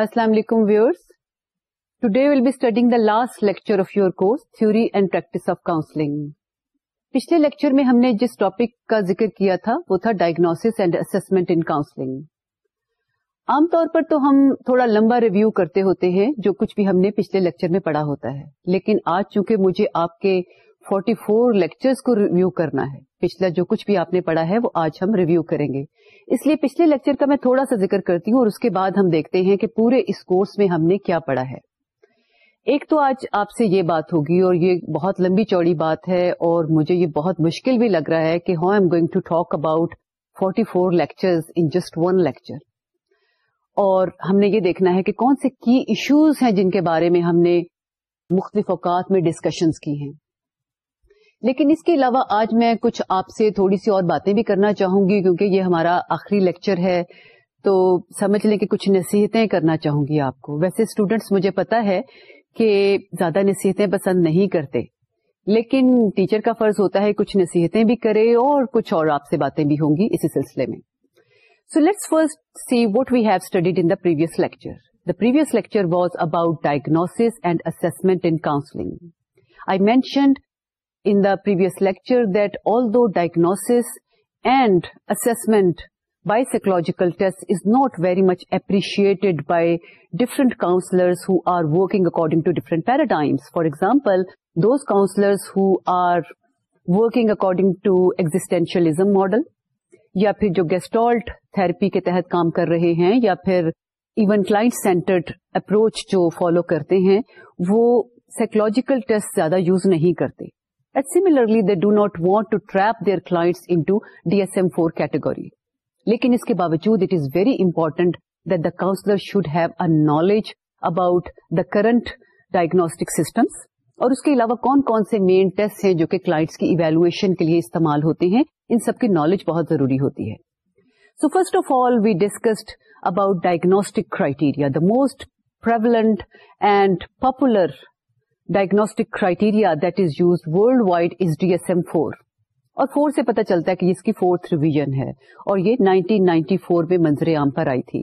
السلام علیکم viewers today will be studying the last lecture of your course theory and practice of counselling پچھلے lecture میں ہم نے جس ٹاپک کا ذکر کیا تھا، وہ تھا diagnosis and assessment in counselling عام طور پر تو ہم تھوڑا لمبا ریویو کرتے ہوتے ہیں، جو کچھ بھی ہم نے پچھلے لیکچر میں پڑھا ہوتا ہے. لیکن آج چونکہ مجھے آپ کے فورٹی فور لیکچرس کو ریویو کرنا ہے۔ پچھلا جو کچھ بھی آپ نے پڑھا ہے، وہ آج ہم ریویو کریں گے۔ اس لیے پچھلے لیکچر کا میں تھوڑا سا ذکر کرتی ہوں اور اس کے بعد ہم دیکھتے ہیں کہ پورے اس کورس میں ہم نے کیا پڑھا ہے۔ ایک تو آج آپ سے یہ بات ہوگی اور یہ بہت لمبی چوڑی بات ہے اور مجھے یہ بہت مشکل بھی لگ رہا ہے کہ how am going to talk about forty four lecture in just one lecture. اور ہم نے یہ دیکھنا ہے کہ کون سے کی ایشوز ہیں جن کے بارے میں ہم نے مختلف اوقات میں ڈسکشنز کی ہیں۔ لیکن اس کے علاوہ آج میں کچھ آپ سے تھوڑی سی اور باتیں بھی کرنا چاہوں گی کیونکہ یہ ہمارا آخری لیکچر ہے۔ تو سمجھ لیں کہ کچھ نصیحتیں کرنا چاہوں گی آپ کو۔ ویسے اسٹوڈینٹس مجھے پتا ہے کہ زیادہ نصیحتیں پسند نہیں کرتے۔ لیکن ٹیچر کا فرض ہوتا ہے کچھ نصیحتیں بھی کرے اور کچھ اور آپ سے باتیں بھی ہوں گی اسی سلسلے میں۔ So let's first see what we have studied in the previous lecture the previous lecture was about diagnosis and assessment in counselling I mentioned in the previous lecture that although diagnosis and assessment by psychological tests is not very much appreciated by different counselors who are working according to different paradigms. For example, those counselors who are working according to existentialism model یا پھر جو gestalt therapy کے تحت کام کر رہے ہیں یا پھر ایون کلائنٹ سینٹرڈ اپروچ جو فالو کرتے ہیں وہ سائکولوجیکل ٹیسٹ زیادہ یوز نہیں کرتے similarly they do not want to trap their class into D S M four category لیکن اس کے باوجود it is very important that the counsellor should have a knowledge about the current diagnostic systems اور اس کے علاوہ کون کون سے مین ٹیسٹ ہیں جو کہ کلائنٹس کی ایویلویشن کے لیے استعمال ہوتے ہیں ان سب کی نالج بہت ضروری ہوتی ہے so first of all we discussed about diagnostic criteria the most prevalent and popular diagnostic criteria that is use world wide is D S M four اور فور سے پتا چلتا ہے کہ اس کی فورتھ ریویژن ہے اور یہ نائنٹین نائنٹی فور میں منظر عام پر آئی تھی۔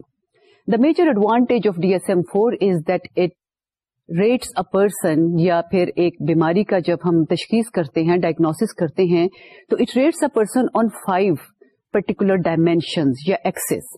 The major advantage of D S M four is that it rates a person یا پھر ایک بیماری کا جب ہم تشخیص کرتے ہیں ڈائگنوس کرتے ہیں، تو it rates a person on five particular dimensions یا ایکسس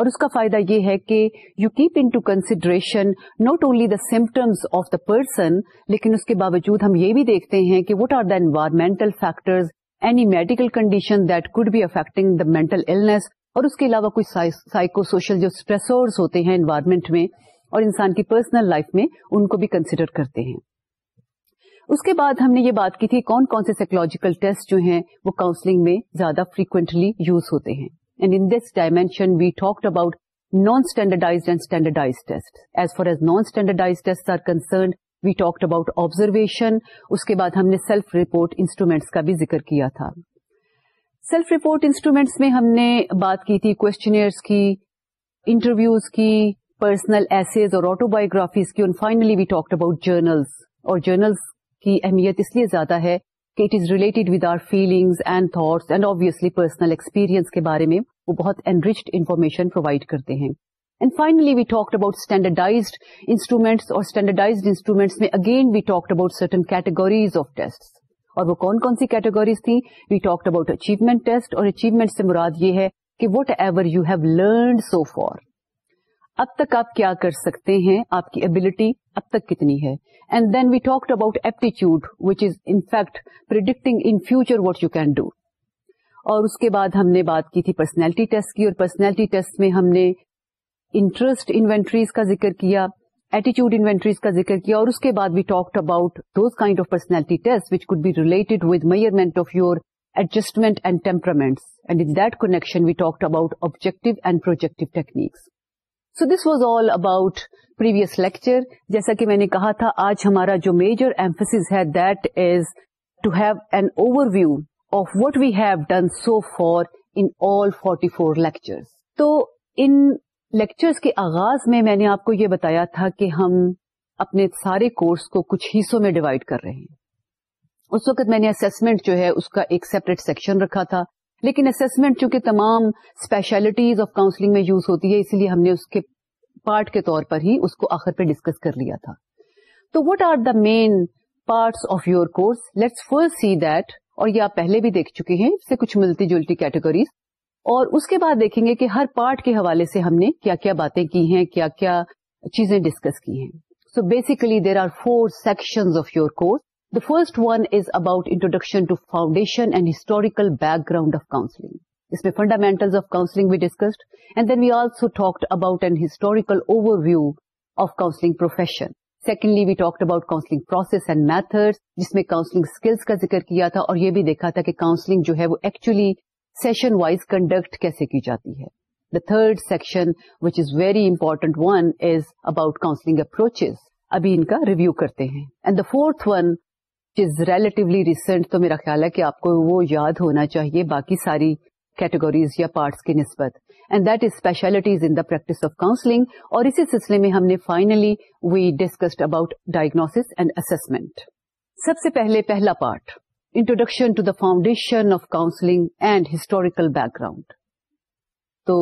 اور اس کا فائدہ یہ ہے کہ you keep into consideration not only the symptoms of the person لیکن اس کے باوجود ہم یہ بھی دیکھتے ہیں کہ what are the environmental factors any medical condition that could be affecting the mental illness اور اس کے علاوہ کوئی سائیکو سوشل جو اسٹریسرز ہوتے ہیں انوائرمنٹ میں اور انسان کی پرسنل لائف میں ان کو بھی کنسیڈر کرتے ہیں۔ اس کے بعد ہم نے یہ بات کی تھی کون کون سے سائکولوجیکل ٹیسٹ جو ہیں وہ کاؤنسلنگ میں زیادہ فریکوینٹلی یوز ہوتے ہیں۔ And in this dimension, we talked about non-standardized and standardized tests. As far as non-standardized tests are concerned, we talked about observation. Uske baad humne self-report instruments ka bhi zikr kiya tha. Self-report instruments mein humne baat ki thi questionnaires ki, interviews ki, personal essays or autobiographies ki, and finally we talked about journals. Aur journals ki ahmiyat isliye zyada hai کہ it is related with our feelings and thoughts and obviously personal experience کے بارے میں وہ بہت enriched information provide کرتے ہیں۔ And finally we talked about standardized instruments اور standardised instruments میں again we talked about certain categories of test اور وہ کون کون سی کیٹیگریز تھیں؟ We talked about achievement test اور اچیومنٹ سے مراد یہ ہے کہ whatever you have learned so far اب تک آپ کیا کر سکتے ہیں؟ آپ کی ابلٹی اب تک کتنی ہے۔ And then we talked about aptitude which is in fact predicting in future what you can do اور اس کے بعد ہم نے بات کی تھی پرسنالٹی ٹیسٹ کی اور پرسنالٹی ٹیسٹ میں ہم نے انٹرسٹ انوینٹریز کا ذکر کیا ایٹیچیوڈ انوینٹریز کا ذکر کیا اور اس کے بعد we talked about those kind of personality test which could be related with measurement of your adjustment and temperaments and in that connection we talked about objective and projective techniques so this was all about previous lecture جیسا کہ میں نے کہا تھا، آج ہمارا جو major emphasis ہے that is to have an overview of what we have done so far in all forty four lecture تو ان لیکچرز کے آغاز میں میں نے آپ کو یہ بتایا تھا کہ ہم اپنے سارے کورس کو کچھ حصوں میں ڈیوائڈ کر رہے ہیں۔ اس وقت میں نے اسسمنٹ جو ہے، اس کا ایک سیپریٹ سیکشن رکھا تھا۔ لیکن اسسمنٹ چونکہ تمام اسپیشلٹیز آف کاؤنسلنگ میں یوز ہوتی ہے، اسی لیے ہم نے اس کے پارٹ کے طور پر ہی اس کو آخر پہ ڈسکس کر لیا تھا۔ تو what are the main parts of your course let's first see that اور یہ آپ پہلے بھی دیکھ چکے ہیں، اس سے کچھ ملتی جلتی کیٹیگریز اور اس کے بعد دیکھیں گے کہ ہر پارٹ کے حوالے سے ہم نے کیا کیا باتیں کی ہیں، کیا کیا چیزیں ڈسکس کی ہیں۔ So basically there are four section of your course The first one is about introduction to foundation and historical background of counseling. Isme fundamentals of counseling we discussed, and then we also talked about an historical overview of counseling profession. Secondly, we talked about counseling process and methods, jisme counseling skills ka zikr kiya tha, aur ye bhi dekha tha ki counseling jo hai wo actually session wise conduct kaise ki jati hai. The third section, which is very important one, is about counseling approaches. Abhi inka review karte hain. And the fourth one is relatively recent تو میرا خیال ہے کہ آپ کو وہ یاد ہونا چاہیے باقی ساری کیٹیگریز یا پارٹس کی نسبت. And that is specialties in the practice of counselling اور اسی سلسلے میں ہم نے finally we discussed about diagnosis and assessment سب سے پہلے پہلا part introduction to the foundation of counselling and historical background تو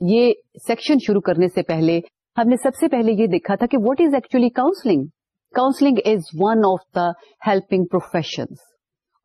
یہ سیکشن شروع کرنے سے پہلے ہم نے سب سے پہلے یہ دیکھا تھا کہ what is actually counselling counselling is one of the helping professions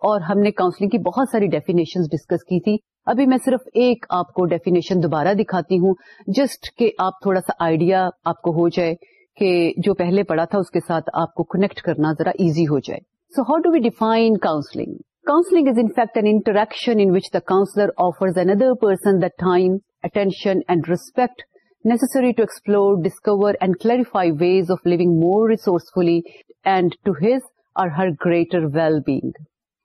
اور ہم نے کاؤنسلنگ کی بہت ساری ڈیفینیشن ڈسکس کی تھی۔ ابھی میں صرف ایک آپ کو ڈیفینیشن دوبارہ دکھاتی ہوں جسٹ کہ آپ تھوڑا سا آئیڈیا آپ کو ہو جائے کہ جو پہلے پڑھا تھا اس کے ساتھ آپ کو کنیکٹ کرنا ذرا ایزی ہو جائے۔ So how do we define counselling counselling is in fact an interaction in which the counsellor offers another person the time attention and respect necessary to explore, discover, and clarify ways of living more resourcefully and to his or her greater well-being.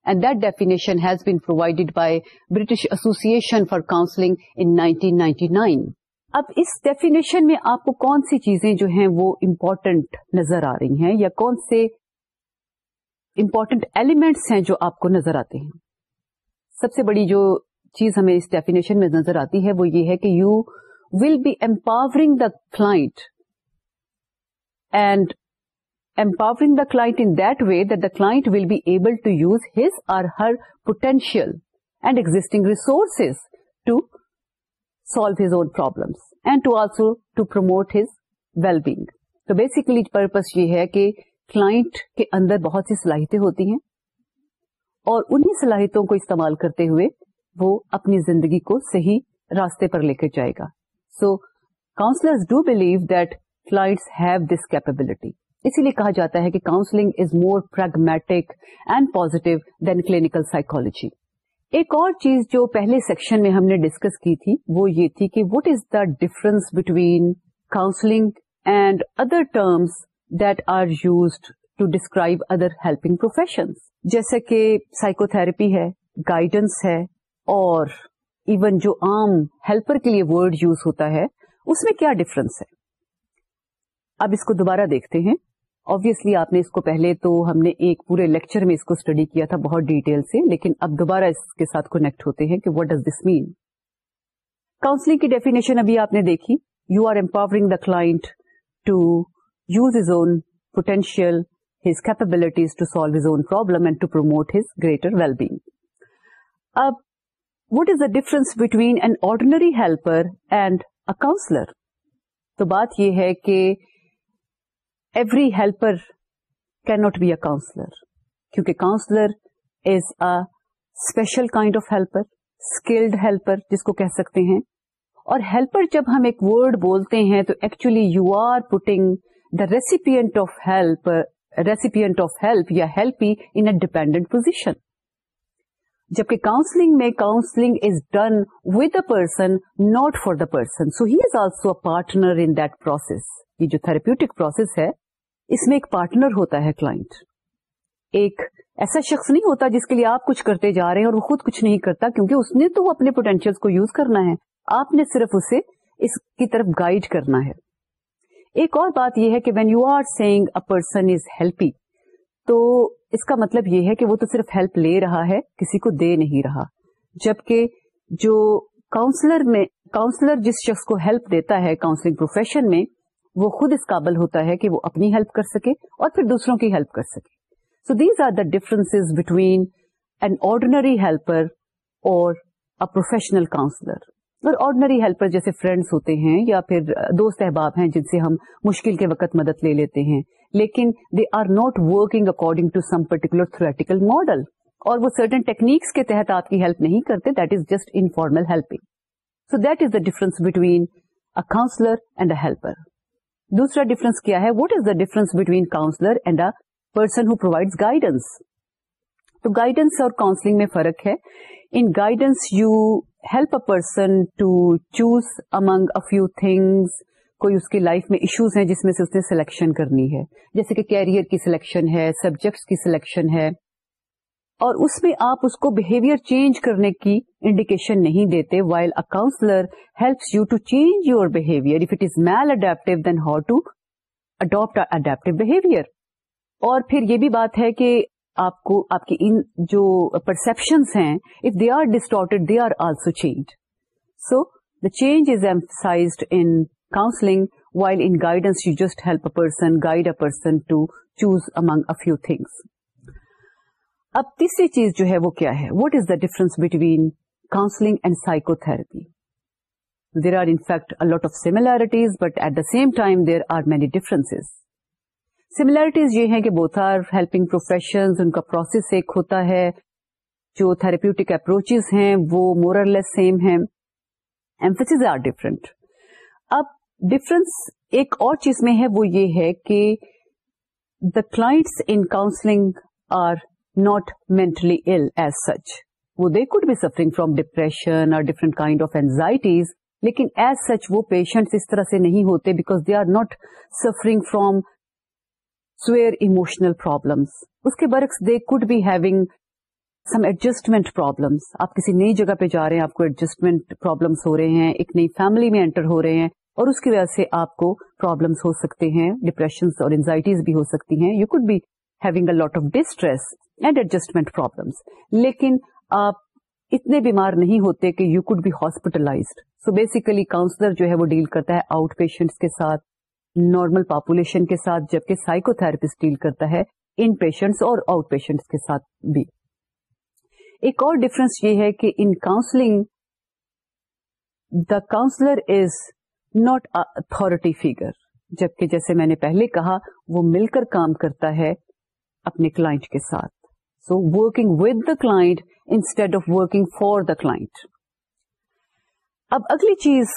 And that definition has been provided by British Association for Counselling in 1999. اب اس definition میں آپ کو کون سی چیزیں جو ہیں وہ امپورٹنٹ نظر آ رہی ہیں یا کون سے امپورٹنٹ ایلیمنٹس ہیں جو آپ کو نظر آتے ہیں سب سے بڑی جو چیز ہمیں اس ڈیفینیشن میں نظر آتی ہے وہ یہ ہے کہ you will be empowering the client and empowering the client in that way that the client will be able to use his or her potential and existing resources to solve his own problems and to also to promote his well-being. تو basically purpose یہ ہے کہ client کے اندر بہت سی صلاحیتیں ہوتی ہیں اور انہیں صلاحیتوں کو استعمال کرتے ہوئے وہ اپنی زندگی کو صحیح راستے پر لے کر جائے گا so counsellors do believe that clients have this capability اسی لیے کہا جاتا ہے کہ counselling is more pragmatic and positive than clinical psychology ایک اور چیز جو پہلے سیکشن میں ہم نے ڈسکس کی تھی وہ یہ تھی کہ what is the difference between counselling and other terms that are used to describe other helping professions جیسے کہ سائیکو تھراپی ہے گائیڈنس ہے اور ایون جو عام ہیلپر کے لیے ورڈ یوز ہوتا ہے، اس میں کیا ڈفرنس ہے؟ اب اس کو دوبارہ دیکھتے ہیں۔ آبیسلی آپ نے اس کو پہلے تو ہم نے ایک پورے لیکچر میں اس کو اسٹڈی کیا تھا بہت ڈیٹیل سے، لیکن اب دوبارہ اس کے ساتھ کنیکٹ ہوتے ہیں کہ what does this mean counselling کی ڈیفینیشن ابھی آپ نے دیکھی۔ You are empowering the client to use his own potential his capabilities to solve his own problem and to promote his greater well being اب what is the difference between an ordinary helper and a counsellor تو بات یہ ہے کہ every helper can not be a counsellor کیونکہ counsellor is a special kind of helper skilled helper جس کو کہہ سکتے ہیں۔ اور ہیلپر جب ہم ایک ورڈ بولتے ہیں تو actually you are putting the recipient of help recipient of help یا ہیلپ ان ڈیپینڈنٹ پوزیشن جبکہ کاؤنسلنگ میں counselling is done with a person not for the person so he is also a partner in that process یہ جو therapeutic process ہے، اس میں ایک partner ہوتا ہے کلائنٹ ایک ایسا شخص نہیں ہوتا جس کے لیے آپ کچھ کرتے جا رہے ہیں اور وہ خود کچھ نہیں کرتا کیونکہ اس نے تو اپنے پوٹینشیل کو یوز کرنا ہے. آپ نے صرف اسے اس کی طرف گائڈ کرنا ہے. ایک اور بات یہ ہے کہ when you are seeing a person is helpee تو اس کا مطلب یہ ہے کہ وہ تو صرف ہیلپ لے رہا ہے، کسی کو دے نہیں رہا۔ جبکہ جو کاؤنسلر میں کاؤنسلر جس شخص کو ہیلپ دیتا ہے کاؤنسلنگ پروفیشن میں، وہ خود اس قابل ہوتا ہے کہ وہ اپنی ہیلپ کر سکے اور پھر دوسروں کی ہیلپ کر سکے۔ So these are the difference between an ordinary helper اور پروفیشنل کاؤنسلر اور آرڈنری ہیلپر جیسے فرینڈس ہوتے ہیں یا پھر دوست احباب ہیں جن سے ہم مشکل کے وقت مدد لے لیتے ہیں۔ لیکن they are not working according to some particular theoretical model اور وہ سرٹن ٹیکنیکس کے تحت آپ کی ہیلپ نہیں کرتے that is just informal helping so that is the difference between a counsellor and a helper دوسرا ڈفرنس کیا ہے? What is the difference between counsellor and a person who provide guidance تو گائیڈنس اور counselling میں فرق ہے. In guidance you help a person to choose among a few things کوئی اس کی لائف میں ایشوز ہیں جس میں سے اس نے سلیکشن کرنی ہے۔ جیسے کہ کیریئر کی سلیکشن ہے سبجیکٹس کی سلیکشن ہے۔ اور اس میں آپ اس کو بہیویئر چینج کرنے کی انڈیکیشن نہیں دیتے while a counsellor helps you to change your behaviour if it is maladaptive then how to adapt adaptive behaviour اور پھر یہ بھی بات ہے کہ آپ کو، آپ کی ان جو پرسپشنس ہیں if they are distorted they are also change so the change is emphasised in counselling while in guidance you just help a person guide a person to choose among a few things اب تیسری چیز جو ہے وہ کیا ہے؟ What is the difference between counselling and psychotherapy there are in fact lot of similarities but at the same time there are many difference similarities یہ ہیں کہ بوتھ آر ہیلپنگ پروفیشن ان کا پروسیس ایک ہوتا ہے. جو تھراپیوٹک اپروچز ہیں، وہ مورر لیس سیم ہیں. ایمفس آر ڈفرنٹ اب ڈفرنس ایک اور چیز میں ہے، وہ یہ ہے کہ the clients in counselling are not mentally ill as such. وہ they could be suffering from depression اور ڈفرنٹ کائنڈ آف اینزائٹیز لیکن ایز سچ وہ پیشنٹ اس طرح سے نہیں ہوتے because they are not suffering from severe emotional problems اس کے برعکس they could be having some adjustment problems آپ کسی نئی جگہ پہ جا رہے ہیں، آپ کو ایڈجسٹمنٹ پرابلمس ہو رہے ہیں، ایک نئی فیملی میں انٹر ہو رہے ہیں اور اس کی وجہ سے آپ کو پرابلمس ہو سکتے ہیں ڈپریشن اور انزائٹیز بھی ہو سکتی ہیں۔ You could be having a lot of distress and adjustment problems لیکن آپ اتنے بیمار نہیں ہوتے کہ you could be hospitalised so basically counsellor جو ہے وہ ڈیل کرتا ہے آؤٹ پیشنٹس کے ساتھ نارمل پاپولیشن کے ساتھ، جبکہ سائیکو تھراپسٹ ڈیل کرتا ہے ان پیشنٹس اور آؤٹ پیشنٹس کے ساتھ بھی۔ ایک اور ڈفرنس یہ ہے کہ in counselling the counsellor is not authority figure جبکہ جیسے میں نے پہلے کہا، وہ مل کر کام کرتا ہے اپنے کلائنٹ کے ساتھ. So working with the client instead of working for the client اب اگلی چیز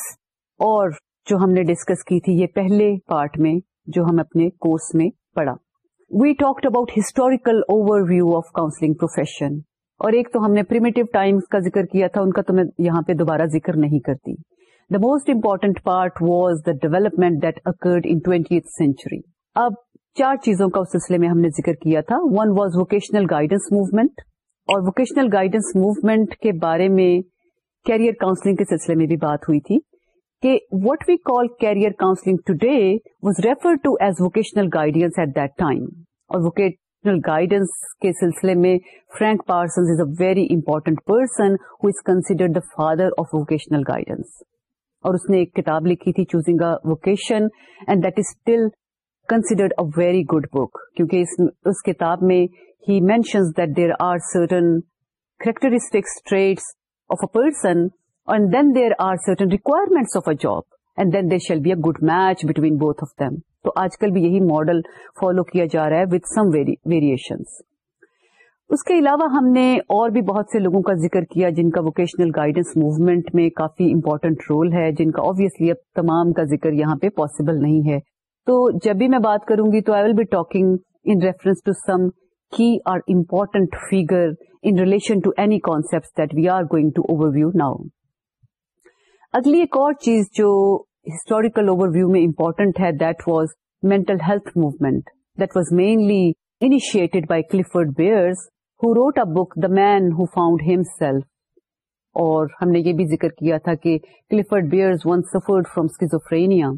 اور جو ہم نے ڈسکس کی تھی، یہ پہلے پارٹ میں جو ہم اپنے کورس میں پڑھا. We talked about historical overview of counselling profession اور ایک تو ہم نے پریمیٹو ٹائم کا ذکر کیا تھا، ان کا تو میں یہاں پہ دوبارہ ذکر نہیں کرتی. The most important part was the development that occurred in twenty century اب چار چیزوں کا اس سلسلے میں ہم نے ذکر کیا تھا۔ One was vocational guidance movement اور ووکیشنل گائیڈنس موومنٹ کے بارے میں کیریئر کاؤنسلنگ کے سلسلے میں بھی بات ہوئی تھی کہ what we call career counselling today was refer to as vocational guidance at that time اور ووکیشنل گائیڈنس کے سلسلے میں Frank Parson is a very important person who is considered the father of vocational guidance اور اس نے ایک کتاب لکھی تھی choosing a vocation and that is still considered a very good book کیونکہ اس, اس کتاب میں he mentions that there are certain characteristics traits of a person and then there are certain requirements of a job and then there shall be a good match between both of them تو آج کل بھی یہی model follow کیا جا رہا ہے with some variations اس کے علاوہ ہم نے اور بھی بہت سے لوگوں کا ذکر کیا جن کا ووکیشنل گائیڈنس موومنٹ میں کافی امپورٹنٹ رول ہے، جن کا آبیسلی اب تمام کا ذکر یہاں پہ پاسبل نہیں ہے۔ تو جب بھی میں بات کروں گی تو I will be talking in reference to some key or important figure in relation to any concept that we are going to overview now اگلی ایک اور چیز جو ہسٹوریکل اوور ویو میں امپورٹنٹ ہے that was mental health movement that was mainly initiated by Clifford Beers who wrote a book the man who found himself اور ہم نے یہ بھی ذکر کیا تھا کہ Clifford Beers one suffered from schizophrenia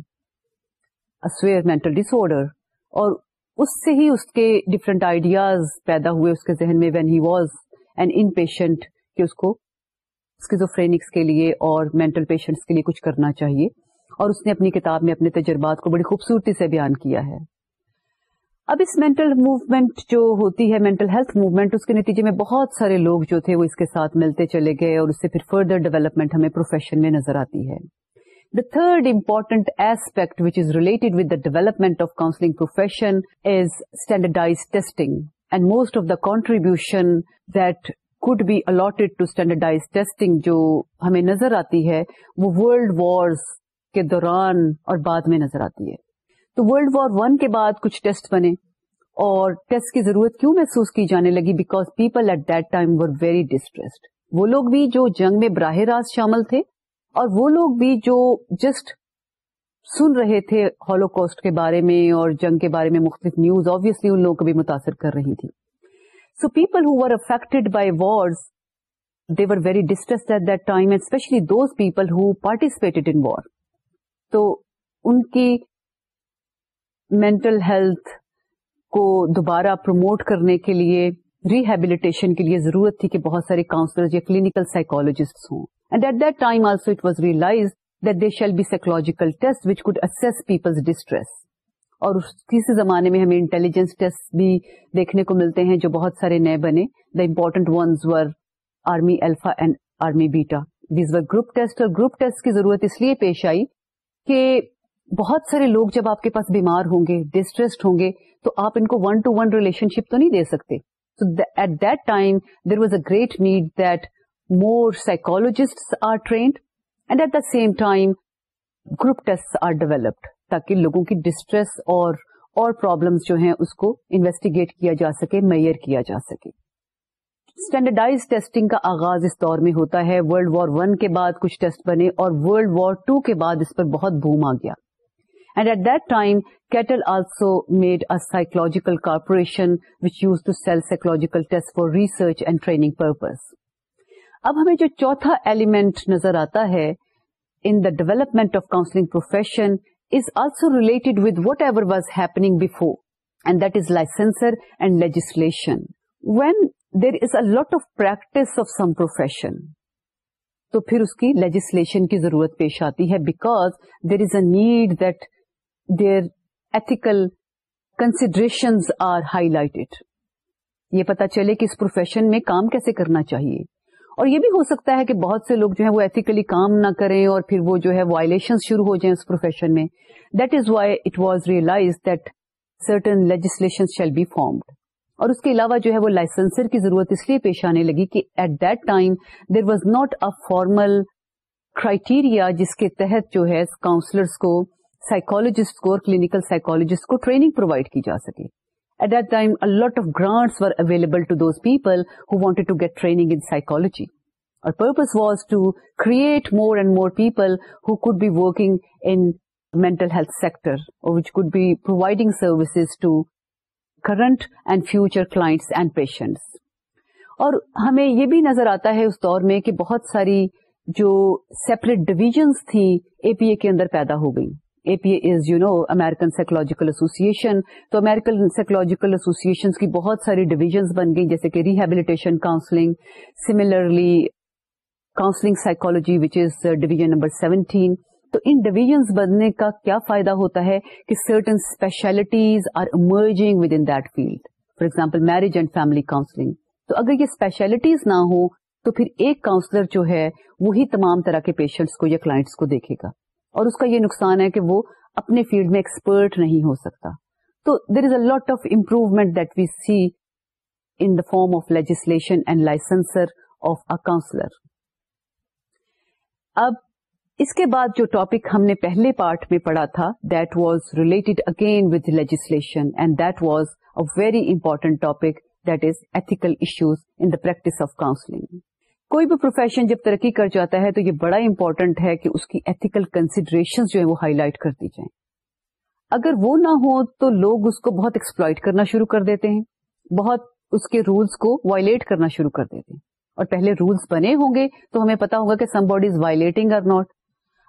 severe mental disorder اور اس سے ہی اس کے ڈفرنٹ آئیڈیاز پیدا ہوئے اس کے ذہن میں when he was an inpatient کہ اس کو اسکیزوفرینکس کے لیے اور مینٹل پیشنٹس کے لیے کچھ کرنا چاہیے اور اس نے اپنی کتاب میں اپنے تجربات کو بڑی خوبصورتی سے بیان کیا ہے۔ اب اس مینٹل موومنٹ جو ہوتی ہے مینٹل ہیلتھ موومنٹ اس کے نتیجے میں بہت سارے لوگ جو تھے وہ اس کے ساتھ ملتے چلے گئے اور اس سے پھر فردر ڈیولپمنٹ ہمیں پروفیشن میں نظر آتی ہے۔ The third important aspect which is related with the development of counselling profession is standardise testing and most of the contribution that could be allotted to standardise testing جو ہمیں نظر آتی ہے وہ ورلڈ وارز کے دوران اور بعد میں نظر آتی ہے۔ تو ورلڈ وار ون کے بعد کچھ ٹیسٹ بنے اور ٹیسٹ کی ضرورت کیوں محسوس کی جانے لگی؟ Because people at that time were very distressed وہ لوگ بھی جو جنگ میں براہ راست شامل تھے اور وہ لوگ بھی جو جسٹ سن رہے تھے ہالو کوسٹ کے بارے میں اور جنگ کے بارے میں مختلف نیوز آبیسلی ان لوگوں کو بھی متاثر کر رہی تھی۔ So people who were affected by wars they were very distress at that time and especially those people who participated in war تو ان کی مینٹل ہیلتھ کو دوبارہ پروموٹ کرنے کے لیے ریہیبلیٹیشن کے لیے ضرورت تھی کہ بہت سارے کاؤنسلر یا کلینکل سائیکولوجسٹ ہوں۔ And at that time also it was realise that they shall be psychological test which could assess people's distress اور تیسرے زمانے میں ہمیں انٹیلیجنس ٹیسٹ بھی دیکھنے کو ملتے ہیں جو بہت سارے نئے بنے۔ The important ones were army alpha and army beta these were group test اور گروپ ٹیسٹ کی ضرورت اس لیے پیش آئی کہ بہت سارے لوگ جب آپ کے پاس بیمار ہوں گے ڈسٹریسڈ ہوں گے، تو آپ ان کو one to one relationship تو نہیں دے سکتے۔ So at that time there was a great need that more psychologist are trained and at the same time group test are developed تاکہ لوگوں کی ڈسٹریس اور اور پرابلمس جو ہیں اس کو انویسٹیگیٹ کیا جا سکے میئر کیا جا سکے۔ اسٹینڈرڈائز ٹیسٹنگ کا آغاز اس دور میں ہوتا ہے۔ ورلڈ وار ون کے بعد کچھ ٹیسٹ بنے اور ورلڈ وار ٹو کے بعد اس پر بہت بوم آ گیا۔ And at that time Cattell also made a psychological corporation which use to sell psychological test for research and training purpose اب ہمیں جو چوتھا ایلیمنٹ نظر آتا ہے in the development of counselling profession is also related with whatever was happening before and that is licensure and legislation when there is a lot of practice of some profession تو پھر اس کی legislation کی ضرورت پیش آتی ہے because there is a need that there ethical considerations are highlighted یہ پتا چلے کہ اس پروفیشن میں کام کیسے کرنا چاہیے۔ اور یہ بھی ہو سکتا ہے کہ بہت سے لوگ جو ہے وہ ایتیکلی کام نہ کریں اور پھر وہ جو ہے وائلیشن شروع ہو جائیں اس پروفیشن میں۔ That is why it was realise that certain legislation shall be formed اور اس کے علاوہ جو ہے وہ لائسنسر کی ضرورت اس لیے پیش آنے لگی کہ at that time there was not a formal criteria جس کے تحت جو ہے کاؤنسلرس کو سائیکولوجسٹ کو اور کلینکل سائیکولوجسٹ کو ٹریننگ پرووائڈ کی جا سکے۔ At that time lot of grants were available to those people who wanted to get training in psychology اور purpose was to create more and more people who could be working in mental health sector or which could be providing services to current and future clients and patients. اور ہمیں یہ بھی نظر آتا ہے اس دور میں کہ بہت ساری جو سیپریٹ ڈویژنس تھیں اے پی اے کے اندر پیدا ہو گئی A P A is you know American Psychological Association تو امیرکن سائیکولوجیکل ایسوسیشن کی بہت ساری ڈویژنس بن گئی جیسے کہ rehabilitation counselling similarly counselling psychology which is division number seventeen تو ان ڈویژنس بننے کا کیا فائدہ ہوتا ہے کہ certain specialties are emerging within that field for example marriage and family counselling تو اگر یہ اسپیشلٹیز نہ ہو تو پھر ایک کاؤنسلر جو ہے، وہی تمام طرح کے پیشنٹس کو یا کلائنٹس کو دیکھے گا۔ اور اس کا یہ نقصان ہے کہ وہ اپنے فیلڈ میں ایکسپرٹ نہیں ہو سکتا۔ تو there is a lot of improvement that we see in the form of legislation and licensure of a counsellor اب اس کے بعد جو ٹاپک ہم نے پہلے پارٹ میں پڑھا تھا that was related again with legislation and that was a very important topic that is ethical issues in the practice of counselling کوئی بھی پروفیشن جب ترقی کر جاتا ہے تو یہ بڑا امپورٹنٹ ہے کہ اس کی ایتیکل کنسیڈریشن جو ہے وہ ہائی لائٹ کر دی جائیں۔ اگر وہ نہ ہو تو لوگ اس کو بہت ایکسپلائٹ کرنا شروع کر دیتے ہیں۔ بہت اس کے رولس کو وائلیٹ کرنا شروع کر دیتے ہیں۔ اور پہلے رولس بنے ہوں گے تو ہمیں پتا ہوگا کہ some body is violating or not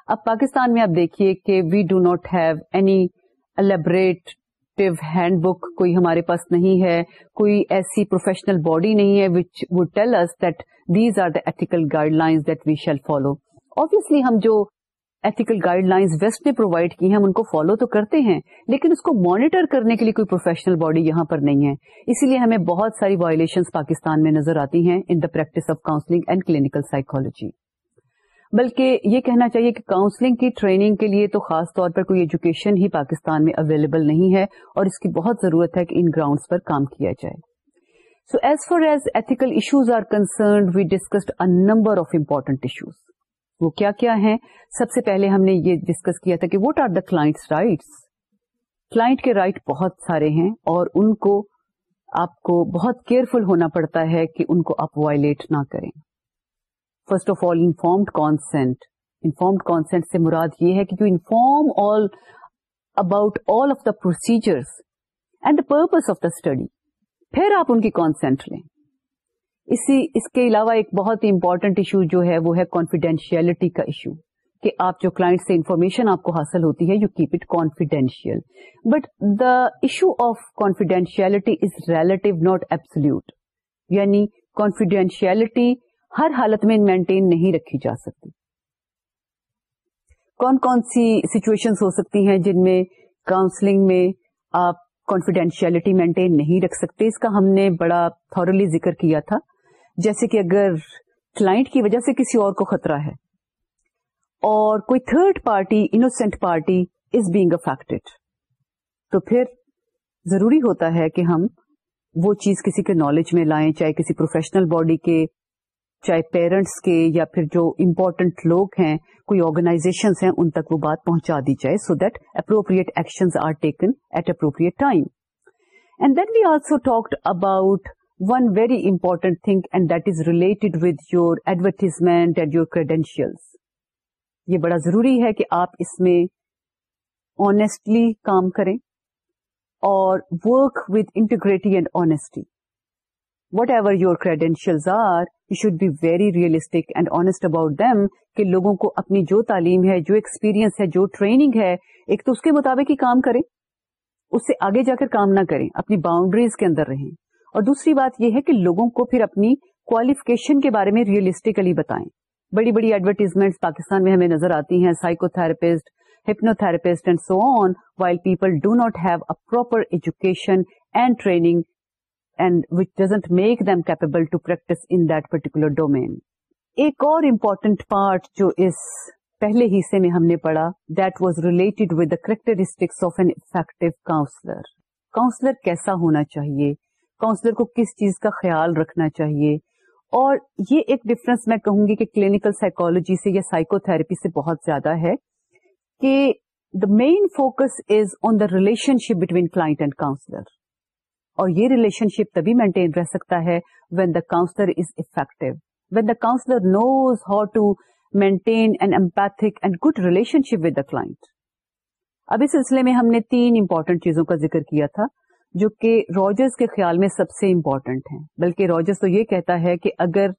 اب پاکستان میں آپ دیکھیے کہ we do not have any elaborate handbook کوئی ہمارے پاس نہیں ہے، کوئی ایسی پروفیشنل باڈی نہیں ہے which would tell us that these are the ethical guidelines that we shall follow obviously ہم جو ایتھیکل گائیڈ لائنس ویسٹ نے پرووائڈ کی ہیں، ہم ان کو فالو تو کرتے ہیں، لیکن اس کو مانیٹر کرنے کے لیے کوئی پروفیشنل باڈی یہاں پر نہیں ہے۔ اسی لیے ہمیں بہت ساری وائلیشن پاکستان میں نظر آتی ہیں in the practice of counselling and clinical psychology بلکہ یہ کہنا چاہیے کہ کاؤنسلنگ کی ٹریننگ کے لیے تو خاص طور پر کوئی ایجوکیشن ہی پاکستان میں اویلیبل نہیں ہے اور اس کی بہت ضرورت ہے کہ ان گراؤنڈس پر کام کیا جائے۔ So as far as ethical issues are concerned we discussed a number of important issues وہ کیا کیا ہیں؟ سب سے پہلے ہم نے یہ ڈسکس کیا تھا کہ what are the clients rights client کے رائٹ بہت سارے ہیں اور ان کو آپ کو بہت کیئرفل ہونا پڑتا ہے کہ ان کو آپ وائلیٹ نہ کریں۔ First of all informed consent informed consent سے مراد یہ ہے کہ you inform all about all of the procedures and the purpose of the study پھر آپ ان کی کانسینٹ لیں۔ اسی، اس کے علاوہ ایک بہت ہی امپورٹنٹ ایشو جو ہے، وہ ہے کانفیڈینشیلٹی کا ایشو کہ آپ جو کلائنٹ سے انفارمیشن آپ کو حاصل ہوتی ہے you keep it confidential but the issue of confidentiality is relative not absolute یعنی کانفیڈینشیلٹی ہر حالت میں مینٹین نہیں رکھی جا سکتی۔ کون کون سی سچویشن ہو سکتی ہیں جن میں کاؤنسلنگ میں آپ کانفیڈینشیلٹی مینٹین نہیں رکھ سکتے؟ اس کا ہم نے بڑا تھورلی ذکر کیا تھا۔ جیسے کہ اگر کلائنٹ کی وجہ سے کسی اور کو خطرہ ہے اور کوئی third party innocent party is being affected تو پھر ضروری ہوتا ہے کہ ہم وہ چیز کسی کے نالج میں لائیں، چاہے کسی پروفیشنل باڈی کے چاہے پیرنٹس کے یا پھر جو امپورٹنٹ لوگ ہیں، کوئی آرگنائزیشن ہیں، ان تک وہ بات پہنچا دی جائے so that appropriate action are taken at appropriate time and then we also talked about one very important thing and that is related with your advertisement and your credentials یہ بڑا ضروری ہے کہ آپ اس میں آنےسٹلی کام کریں اور work with integrity and honesty whatever your credentials are you should be very realistic and honest about them کہ لوگوں کو اپنی جو تعلیم ہے، جو ایکسپیرئنس ہے، جو ٹریننگ ہے، ایک تو اس کے مطابق ہی کام کریں۔ اس سے آگے جا کر کام نہ کریں، اپنی باؤنڈریز کے اندر رہیں۔ اور دوسری بات یہ ہے کہ لوگوں کو پھر اپنی کوالیفکیشن کے بارے میں ریئلسٹکلی بتائیں۔ بڑی بڑی ایڈورٹیزمنٹ پاکستان میں ہمیں نظر آتی ہیں psychotherapist hypnotherapist and so on while people do not have a proper education and training and which doesn't make them capable to practise in that particular domain ایک اور امپورٹنٹ پارٹ جو اس پہلے حصے میں ہم نے پڑھا that was related with the characteristics of an effective counsellor counsellor کیسا ہونا چاہیے؟ کاؤنسلر کو کس چیز کا خیال رکھنا چاہیے؟ اور یہ ایک ڈفرنس میں کہوں گی کہ کلینکل سائیکولوجی سے یا سائیکو تھراپی سے بہت زیادہ ہے کہ the main focus is on the relationship between client and counsellor اور یہ ریلیشن شپ تبھی مینٹین رہ سکتا ہے when the counsellor is effective when the counsellor knows how to maintain an empathic and good relationship with the client اب اس سلسلے میں ہم نے تین امپورٹنٹ چیزوں کا ذکر کیا تھا جو کہ روجرز کے خیال میں سب سے امپورٹنٹ ہیں۔ بلکہ روجرز تو یہ کہتا ہے کہ اگر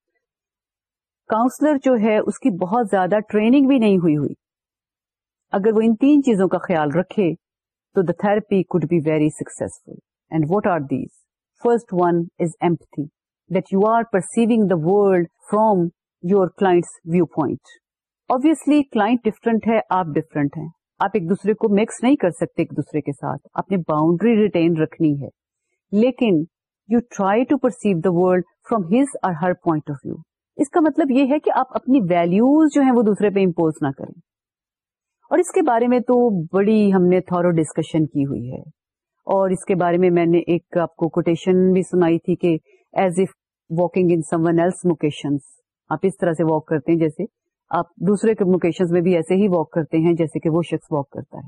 کاؤنسلر جو ہے اس کی بہت زیادہ ٹریننگ بھی نہیں ہوئی ہوئی، اگر وہ ان تین چیزوں کا خیال رکھے تو the therapy could be very successful and what are these first one is empathy that you are perceiving the world from your clients view point obviously client different ہے آپ ڈفرنٹ ہیں آپ ایک دوسرے کو مکس نہیں کر سکتے ایک دوسرے کے ساتھ اپنی باؤنڈری ریٹین رکھنی ہے لیکن you try to perceive the world from his or her point of view اس کا مطلب یہ ہے کہ آپ اپنی ویلوز جو ہیں وہ دوسرے پہ امپوز نہ کریں اور اس کے بارے میں تو بڑی ہم نے تھورو ڈسکشن کی ہوئی ہے اور اس کے بارے میں میں نے ایک آپ کو کوٹیشن بھی سنائی تھی کہ as if walking in someone else moccasins آپ اس طرح سے واک کرتے ہیں جیسے آپ دوسرے کمیونیکیشن میں بھی ایسے ہی واک کرتے ہیں جیسے کہ وہ شخص واک کرتا ہے۔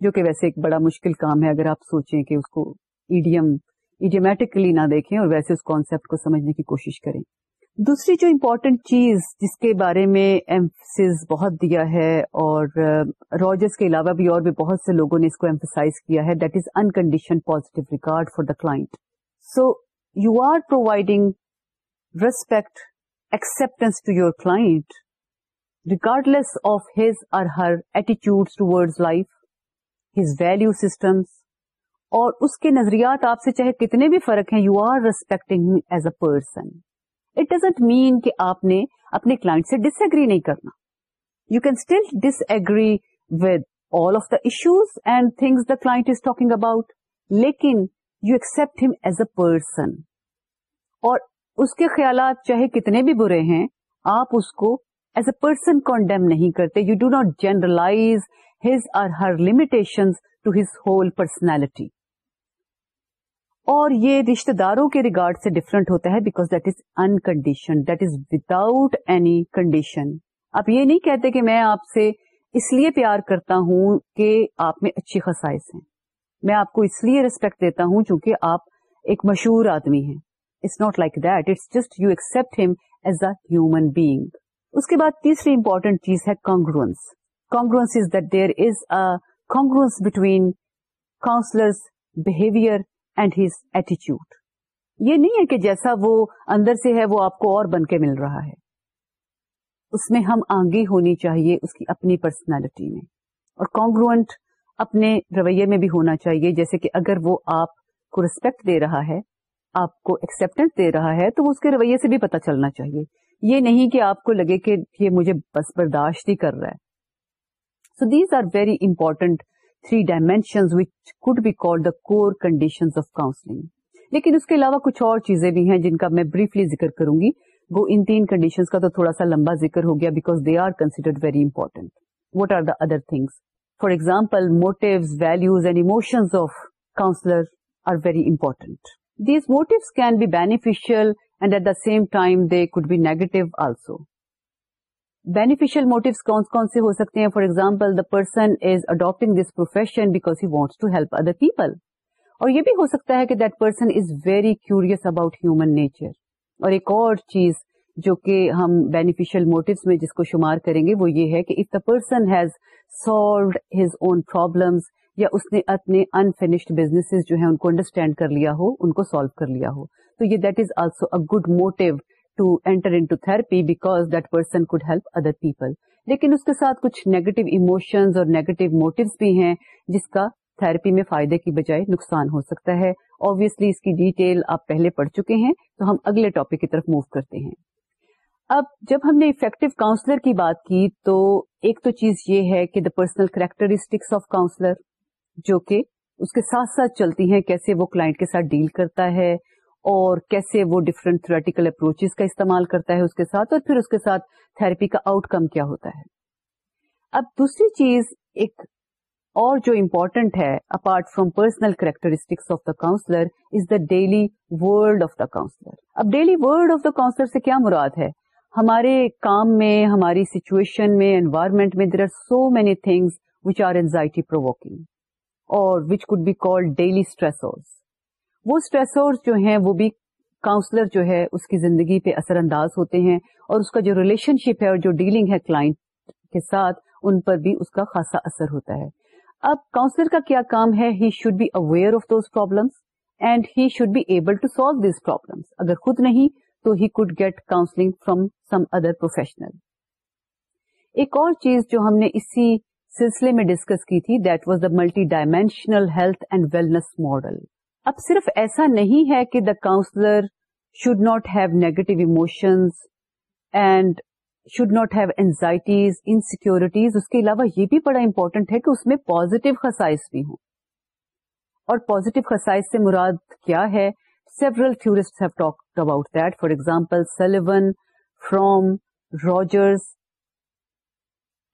جو کہ ویسے ایک بڑا مشکل کام ہے اگر آپ سوچیں کہ اس کو ایڈیم ایڈیمیٹکلی نہ دیکھیں اور ویسے اس کانسیپٹ کو سمجھنے کی کوشش کریں۔ دوسری جو امپورٹنٹ چیز جس کے بارے میں ایمفسز بہت دیا ہے اور راجرس کے علاوہ بھی اور بھی بہت سے لوگوں نے اس کو ایمفسائز کیا ہے that is unconditional positive record for the client so you are providing respect acceptance to your client, regardless of his or her attitudes towards life, his value systems, اور اس کے نظریات آپ سے چاہے کتنے بھی فرق ہیں you are respecting as a person it doesn't mean کہ آپ نے اپنے کلائنٹ سے ڈس ایگری نہیں کرنا. You can still disagree with all of the issues and things the client is talking about, lekin you accept him as a person. اور اس کے خیالات چاہے کتنے بھی برے ہیں آپ اس کو ایز اے پرسن کونڈیم نہیں کرتے. You do not generalise his or her limitation to his whole personality اور یہ رشتے داروں کے ریگارڈ سے ڈفرنٹ ہوتا ہے because that is unconditional that is without any condition آپ یہ نہیں کہتے کہ میں آپ سے اس لیے پیار کرتا ہوں کہ آپ میں اچھی خصائص ہیں۔ میں آپ کو اس لیے ریسپیکٹ دیتا ہوں چونکہ آپ ایک مشہور آدمی ہیں۔ It's not like that it's just you accept him as a human being اس کے بعد تیسری امپورٹنٹ چیز ہے congruence congruence is that there is a congruence between counsellors behaviour and his ایٹیچیوڈ یہ نہیں ہے کہ جیسا وہ اندر سے ہے وہ آپ کو اور بن کے مل رہا ہے۔ اس میں ہم آگے ہونی چاہیے اس کی اپنی پرسنالٹی میں۔ اور کانگروئنٹ اپنے رویے میں بھی ہونا چاہیے، جیسے کہ اگر وہ آپ کو ریسپیکٹ دے رہا ہے، آپ کو ایکسپٹینس دے رہا ہے، تو اس کے رویے سے بھی پتا چلنا چاہیے۔ یہ نہیں کہ آپ کو لگے کہ یہ مجھے بس برداشت ہی کر رہا ہے۔ So these are very important three dimension which could be call the core condition of counselling لیکن اس کے علاوہ کچھ اور چیزیں بھی ہیں جن کا میں بریفلی ذکر کروں گی۔ وہ ان تین کنڈیشنز کا تو تھوڑا سا لمبا ذکر ہو گیا because they are considered very important what are the other things for example motives values and emotions of counsellor are very important These motives can be beneficial and at the same time they could be negative also. Beneficial motives kaun kaun se ho sakte hain? For example, the person is adopting this profession because he wants to help other people. اور یہ بھی ہو سکتا ہے کہ that person is very curious about human nature اور ایک اور چیز جو کہ ہم بینیفیشل موٹوس میں جس کو شمار کریں گے وہ یہ ہے کہ if the person has solved his own problems یا اس نے اپنے انفینشڈ بزنس جو ہیں ان کو انڈرسٹینڈ کر لیا ہو ان کو سالو کر لیا ہو تو یہ that is also a good motive to enter into therapy because that person could help other people لیکن اس کے ساتھ کچھ نیگیٹو ایموشنز اور نیگیٹو موٹوز بھی ہیں جس کا تھراپی میں فائدے کی بجائے نقصان ہو سکتا ہے. آبیسلی اس کی ڈیٹیل آپ پہلے پڑھ چکے ہیں تو ہم اگلے ٹاپک کی طرف موو کرتے ہیں. اب جب ہم نے افیکٹو کاؤنسلر کی بات کی تو ایک تو چیز یہ ہے کہ the personal characteristics of counsellor جو کہ اس کے ساتھ ساتھ چلتی ہیں کیسے وہ کلائنٹ کے ساتھ ڈیل کرتا ہے اور کیسے وہ ڈفرنٹ تھریٹیکل اپروچز کا استعمال کرتا ہے اس کے ساتھ اور پھر اس کے ساتھ تھراپی کا آؤٹ کم کیا ہوتا ہے۔ اب دوسری چیز ایک اور جو امپورٹنٹ ہے apart from personal characteristics of the counsellor is the daily world of the counsellor اب daily world of the counsellor سے کیا مراد ہے؟ ہمارے کام میں، ہماری سچویشن میں انوائرمنٹ میں there are so many things which are anxiety provoking اور which could be call daily stressors وہ اسٹریسرز جو ہیں، وہ بھی کاؤنسلر جو ہے، اس کی زندگی پہ اثر انداز ہوتے ہیں اور اس کا جو ریلیشن شپ ہے اور جو ڈیلنگ ہے کلائنٹ کے ساتھ، ان پر بھی اس کا خاصا اثر ہوتا ہے۔ اب کاؤنسلر کا کیا کام ہے؟ He should be aware of those problems and he should be able to solve these problems اگر خود نہیں، تو he could get counselling from some other professional ایک اور چیز جو ہم نے اسی سلسلے میں ڈسکس کی تھی that was the multidimensional health and wellness model اب صرف ایسا نہیں ہے کہ the counsellor should not have negative emotions and should not have anxieties insecurities اس کے علاوہ یہ بھی بڑا امپورٹنٹ ہے کہ اس میں پازیٹو خسائش بھی ہوں۔ اور پازیٹو خسائش سے مراد کیا ہے؟ Several theorists have talk about that for example Sullivan Fromm Rogers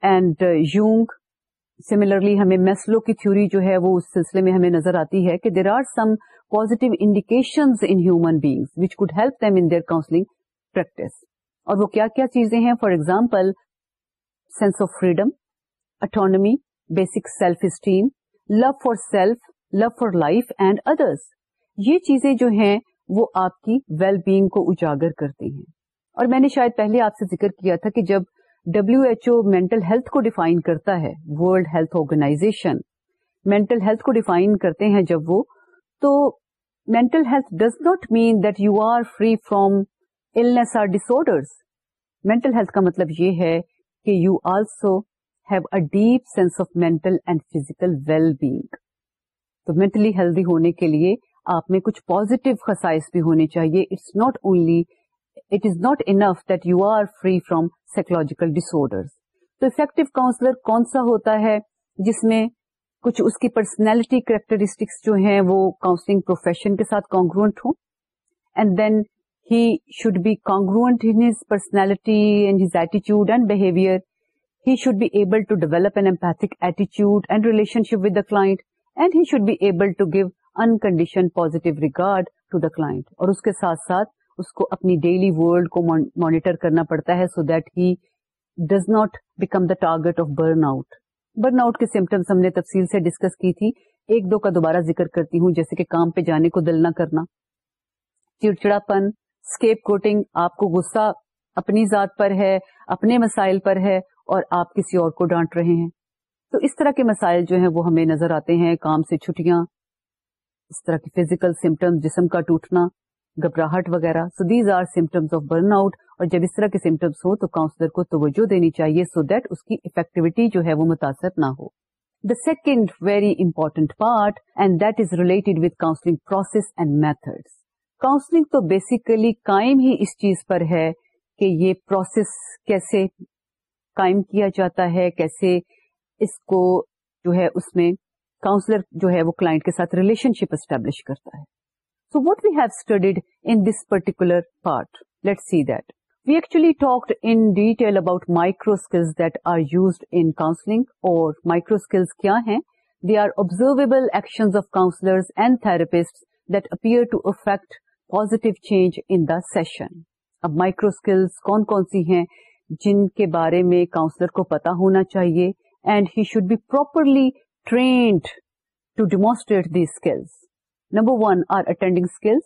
and Jung similarly ہمیں میسلو کی تھیوری جو ہے وہ اس سلسلے میں ہمیں نظر آتی ہے کہ there are some positive indications in human beings which could help them in their counselling practice اور وہ کیا کیا چیزیں ہیں؟ For example sense of freedom autonomy basic self esteem love for self love for life and others یہ چیزیں جو ہیں وہ آپ کی ویل بینگ کو اجاگر کرتی ہیں۔ اور میں نے شاید پہلے آپ سے ذکر کیا تھا کہ جب W H O mental health کو ڈیفائن کرتا ہے World Health Organization mental health کو ڈیفائن کرتے ہیں جب وہ۔ تو mental health does not mean that you are free from illness or disorders mental health کا مطلب یہ ہے کہ you also have a deep sense of mental and physical well being تو مینٹلی ہیلدی ہونے کے لیے آپ میں کچھ پازیٹو خسائش بھی ہونے چاہیے۔ It's not only it is not enough that you are free from psychological disorders. تو افیکٹو کاؤنسلر کون سا ہوتا ہے جس میں کچھ اس کی پرسنالٹی کریکٹرسٹکس جو ہیں وہ کاؤنسلنگ پروفیشن کے ساتھ کانگروئنٹ ہوں؟ And then he should be congruent in his personality and his ایٹیچیوڈ and behaviour he should be able to develop an empathic ایٹیچیوڈ and relation ship with the client and he should be able to give unconditioned positive regard to the client اور اس کے ساتھ ساتھ اس کو اپنی daily world کو monitor کرنا پڑتا ہے so that he does not become the target of burn out burn out کے سمٹمس ہم نے تفصیل سے ڈسکس کی تھی. ایک دو کا دوبارہ ذکر کرتی ہوں جیسے کہ کام پہ جانے کو دل نہ کرنا. چڑچڑا پن اسکیپ کوٹنگ آپ کو غصہ اپنی ذات پر ہے، اپنے مسائل پر ہے اور آپ کسی اور کو ڈانٹ رہے ہیں. تو اس طرح کے مسائل جو ہیں وہ ہمیں نظر آتے ہیں، کام سے چھٹیاں، اس طرح کے فزیکل سمٹمس جسم کا ٹوٹنا گھبراہٹ وغیرہ so these are symptoms of burn out اور جب اس طرح کے سمٹمس ہو تو کاؤنسلر کو توجہ دینی چاہیے سو دیٹ اس کی افیکٹوٹی جو ہے وہ متاثر نہ ہو۔ The second very important part and that is related with counselling process and method counselling تو بیسیکلی قائم ہی اس چیز پر ہے کہ یہ پروسیس کیسے قائم کیا جاتا ہے، کیسے اس کو جو ہے اس میں کاؤنسلر جو ہے وہ کلائنٹ کے ساتھ ریلیشن شپ اسٹیبلش کرتا ہے۔ So what we have studied in this particular part let see that we actually talked in detail about micro skills that are used in counselling اور مائکرو اسکلز کیا ہیں they are observable actions of counsellors and therapist that appear to effect positive change in the session اب micro skills کون کون سی ہیں جن کے بارے میں کاؤنسلر کو پتا ہونا چاہیے and he should be properly trained to demonstrate the skills number one are attending skills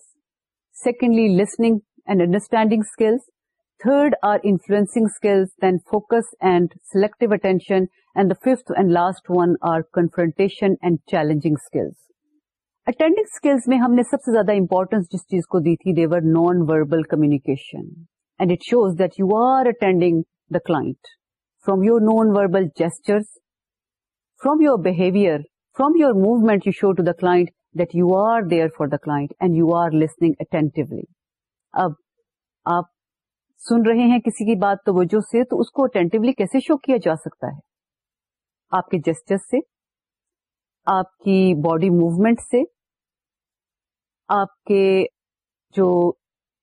secondly listening and understanding skills third are influencing skills then focus and selective attention and the fifth and last one are confrontation and challenging skills attending skills میں ہم نے سب سے زیادہ importance جس چیز کو دی تھی their non verbal communication and it shows that you are attending the client from your non verbal gestures from your behavior, from your movement, you show to the client that you are there for the client and you are listening attentively. اب آپ سن رہے ہیں کسی کی بات توجہ سے تو اس کو اٹینٹیولی کیسے شو کیا جا سکتا ہے آپ کے جسٹر سے، آپ کی باڈی موومنٹ سے، آپ کے جو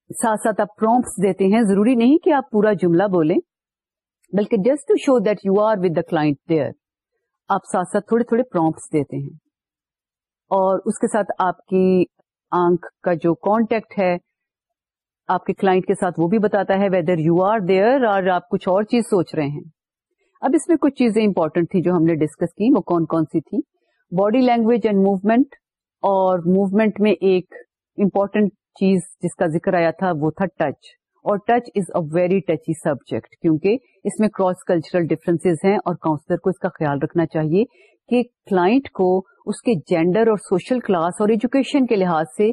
ساتھ ساتھ آپ پرومپس دیتے ہیں، ضروری نہیں کہ آپ پورا جملہ بولیں، بلکہ just to show that you are with the client there آپ ساتھ ساتھ تھوڑے تھوڑے پرومپٹس دیتے ہیں اور اس کے ساتھ آپ کی آنکھ کا جو کانٹیکٹ ہے، آپ کے کلائنٹ کے ساتھ وہ بھی بتاتا ہے ویدر یو آر دیئر اور آپ کچھ اور چیز سوچ رہے ہیں۔ اب اس میں کچھ چیزیں امپورٹنٹ تھی جو ہم نے ڈسکس کی، وہ کون کون سی تھی باڈی لینگویج اینڈ موومینٹ اور موومینٹ میں ایک امپورٹنٹ چیز جس کا ذکر آیا تھا، وہ تھا ٹچ اور touch is a very touchy subject کیونکہ اس میں کراس کلچرل ڈفرینس ہیں اور کاؤنسلر کو اس کا خیال رکھنا چاہیے کہ کلائنٹ کو اس کے جینڈر اور سوشل کلاس اور ایجوکیشن کے لحاظ سے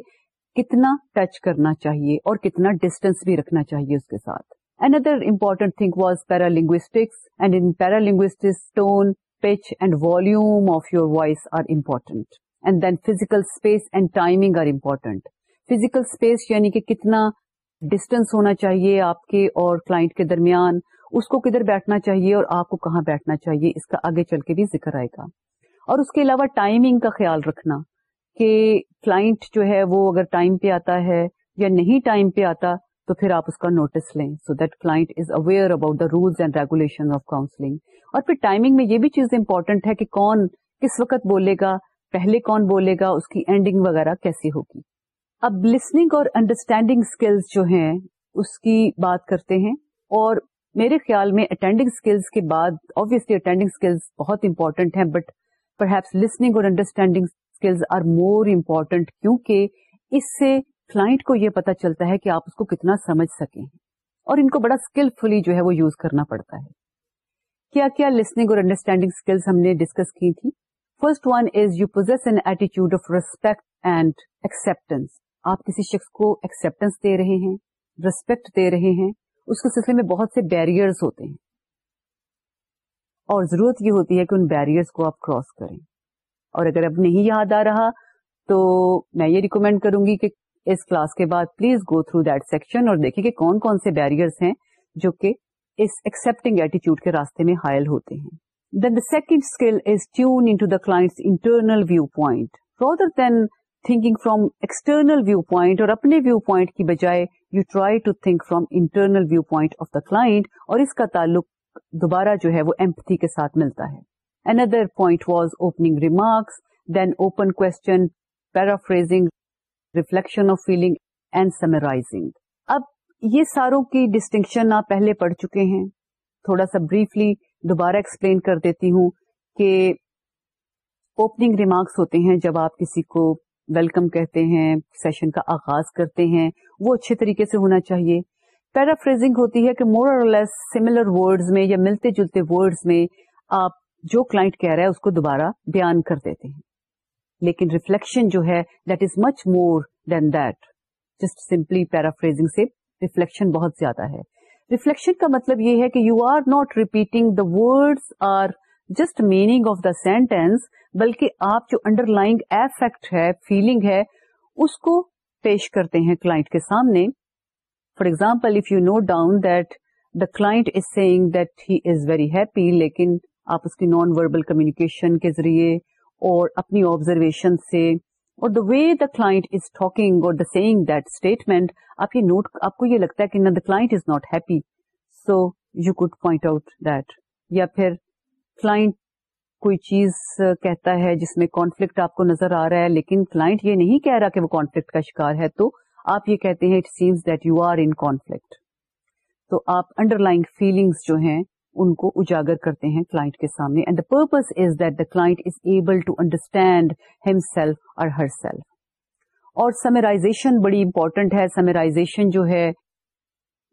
کتنا ٹچ کرنا چاہیے اور کتنا ڈسٹینس بھی رکھنا چاہیے اس کے ساتھ۔ Another important thing was linguistics and in paralinguistics tone pitch and volume of your voice are important and then physical space and timing are important physical space یعنی کہ کتنا ڈسٹینس ہونا چاہیے آپ کے اور کلائنٹ کے درمیان، اس کو کدھر بیٹھنا چاہیے اور آپ کو کہاں بیٹھنا چاہیے، اس کا آگے چل کے بھی ذکر آئے گا۔ اور اس کے علاوہ ٹائمنگ کا خیال رکھنا کہ کلائنٹ جو ہے وہ اگر ٹائم پہ آتا ہے یا نہیں ٹائم پہ آتا تو پھر آپ اس کا نوٹس لیں so that client is aware about the rules and regulation of counselling اور پھر ٹائمنگ میں یہ بھی چیز امپورٹنٹ ہے کہ کون کس وقت بولے گا، پہلے کون بولے گا، اس کی اینڈنگ وغیرہ کیسی ہوگی. اب لسننگ اور انڈرسٹینڈنگ اسکلز جو ہیں، اس کی بات کرتے ہیں اور میرے خیال میں اٹینڈنگ اسکلز کے بعد آبیسلی اٹینڈنگ اسکلز بہت امپورٹنٹ ہیں بٹ پر ہیپس لسننگ اور understanding skills are more important کیونکہ اس سے کلائنٹ کو یہ پتا چلتا ہے کہ آپ اس کو کتنا سمجھ سکیں اور ان کو بڑا اسکلفلی جو ہے وہ یوز کرنا پڑتا ہے۔ کیا کیا لسننگ اور انڈرسٹینڈنگ اسکلز ہم نے ڈسکس کی تھی؟ First one is you possess an ایٹیچیوڈ of respect and acceptance آپ کسی شخص کو ایکسپٹینس دے رہے ہیں ریسپیکٹ دے رہے ہیں، اس کے سلسلے میں بہت سے بیریئرز ہوتے ہیں۔ اور ضرورت یہ ہوتی ہے کہ ان بیریئرز کو آپ کراس کریں۔ اور اگر اب نہیں یاد آ رہا تو میں یہ ریکمینڈ کروں گی کہ اس کلاس کے بعد please go through that section اور دیکھیں کہ کون کون سے بیریئرز ہیں جو کہ اس ایکسپٹنگ ایٹیچیوڈ کے راستے میں حائل ہوتے ہیں۔ Then the second skill is tune in to the class internal view point rather than thinking from external view point اور اپنے ویو پوائنٹ کی بجائے you try to think from internal view point of the client اور اس کا تعلق دوبارہ جو ہے وہ ایمپتھی کے ساتھ ملتا ہے۔ Another point was opening remarks then open question paraphrasing reflection of feeling and summarising اب یہ ساروں کی ڈسٹنکشن آپ پہلے پڑھ چکے ہیں۔ تھوڑا سا بریفلی دوبارہ ایکسپلین کر دیتی ہوں کہ اوپننگ ریمارکس ہوتے ہیں جب آپ کسی کو ویلکم کہتے ہیں سیشن کا آغاز کرتے ہیں۔ وہ اچھے طریقے سے ہونا چاہیے۔ پیرافریزنگ ہوتی ہے کہ more or less similar words میں یا ملتے جلتے ورڈز میں آپ جو کلائنٹ کہہ رہا ہے اس کو دوبارہ بیان کر دیتے ہیں۔ لیکن ریفلیکشن جو ہے that is much more than that just simply paraphrasing سے ریفلیکشن بہت زیادہ ہے۔ ریفلیکشن کا مطلب یہ ہے کہ you are not repeating the word or just meaning of the sentence بلکہ آپ جو انڈر لائنگ ایفیکٹ ہے فیلنگ ہے، اس کو پیش کرتے ہیں کلائنٹ کے سامنے۔ For example if you note down that the client is saying that he is very happy لیکن آپ اس کی نان وربل کمیونیکیشن کے ذریعے اور اپنی آبزرویشن سے اور the way the client is talking اور دا سیئنگ دیٹ اسٹیٹمنٹ آپ یہ نوٹ آپ کو یہ لگتا ہے کہ the client is not happy so you could point out that یا پھر کلائنٹ کوئی چیز کہتا ہے جس میں کانفلکٹ آپ کو نظر آ رہا ہے لیکن کلائنٹ یہ نہیں کہہ رہا کہ وہ کانفلکٹ کا شکار ہے تو آپ یہ کہتے ہیں it seems that you are in conflict تو آپ انڈر لائن فیلنگس جو ہیں، ان کو اجاگر کرتے ہیں کلائنٹ کے سامنے. And the purpose is that the client is able to understand himself or herself اور سمرائزیشن بڑی امپورٹنٹ ہے. سمرائزیشن جو ہے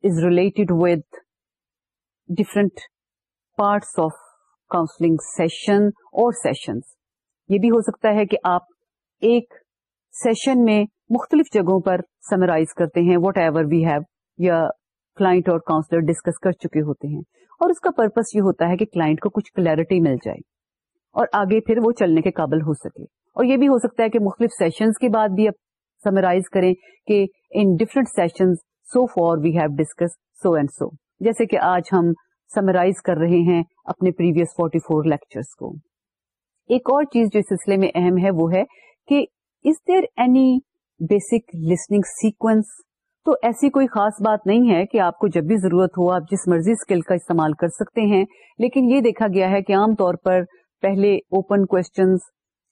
is related with different parts of counselling session اور سیشنز یہ بھی ہو سکتا ہے کہ آپ ایک سیشن میں مختلف جگہوں پر سمرائز کرتے ہیں وٹ ایور وی ہیو یا کلائنٹ اور کاؤنسلر ڈسکس کر چکے ہوتے ہیں۔ اور اس کا پرپز یہ ہوتا ہے کہ کلائنٹ کو کچھ کلیرٹی مل جائے اور آگے پھر وہ چلنے کے قابل ہو سکے۔ اور یہ بھی ہو سکتا ہے کہ مختلف سیشنز کے بعد بھی سمرائز کریں کہ ان different sessions so far we have discuss so and so جیسے کہ آج ہم سمرائز کر رہے ہیں اپنے پریویس فورٹی فور لیکچرس کو۔ ایک اور چیز جو اس سلسلے میں اہم ہے وہ ہے کہ is there any basic listening sequence تو ایسی کوئی خاص بات نہیں ہے کہ آپ کو جب بھی ضرورت ہو آپ جس مرضی اسکل کا استعمال کر سکتے ہیں، لیکن یہ دیکھا گیا ہے کہ عام طور پر پہلے اوپن کوشچنس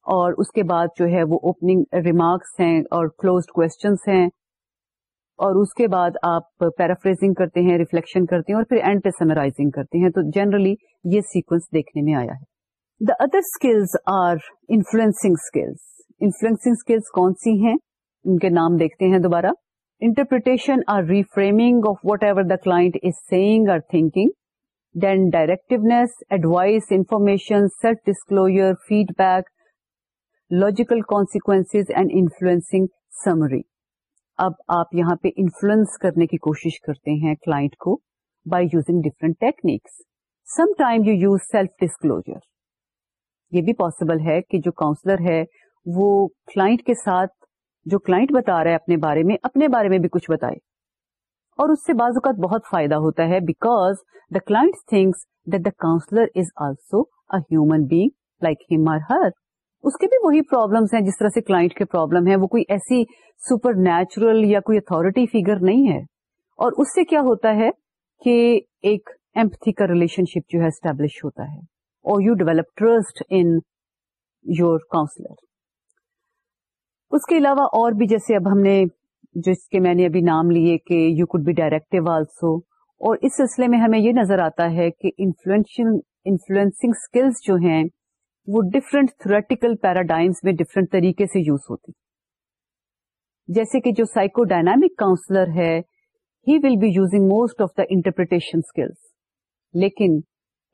اور اس کے بعد جو ہے وہ اوپننگ ریمارکس ہیں اور کلوزڈ کوشچنس ہیں اور اس کے بعد آپ پیرافریزنگ کرتے ہیں ریفلیکشن کرتے ہیں اور پھر اینڈ پہ سمرائزنگ کرتے ہیں۔ تو جنرلی یہ سیکوینس دیکھنے میں آیا ہے۔ The other skills are influencing skills influencing skills کون سی ہیں؟ ان کے نام دیکھتے ہیں دوبارہ۔ Interpretation or reframing of whatever the client is saying or thinking then directiveness advice information self disclosure feedback logical consequence and influencing summary اب آپ یہاں پہ انفلوئنس کرنے کی کوشش کرتے ہیں کلائنٹ کو by using different techniques some time you use self disclosure یہ بھی پاسبل ہے کہ جو کاؤنسلر ہے وہ کلائنٹ کے ساتھ جو کلائنٹ بتا رہا ہے اپنے بارے میں، اپنے بارے میں بھی کچھ بتائے۔ اور اس سے بعض اوقات بہت فائدہ ہوتا ہے because the client things that the counsellor is also a human being like him or her اس کے بھی وہی پرابلمس ہیں جس طرح سے کلائنٹ کے پرابلم ہے وہ کوئی ایسی سپر نیچرل یا کوئی اتارٹی فیگر نہیں ہے۔ اور اس سے کیا ہوتا ہے کہ ایک ایمپتھی کا ریلیشن شپ جو ہے اسٹیبلش ہوتا ہے۔ اور you develop trust in your counsellor اس کے علاوہ اور بھی جیسے اب ہم نے جس کے میں نے ابھی نام لیے کہ you could be directive also اور اس سلسلے میں ہمیں یہ نظر آتا ہے کہ انفلوئنسنگ اسکلس جو ہیں وہ ڈفرنٹ تھریٹیکل پیراڈائمس میں ڈفرنٹ طریقے سے یوز ہوتی. جیسے کہ جو سائیکو ڈائنامک کاؤنسلر ہے he will be using most of the interpretation skills لیکن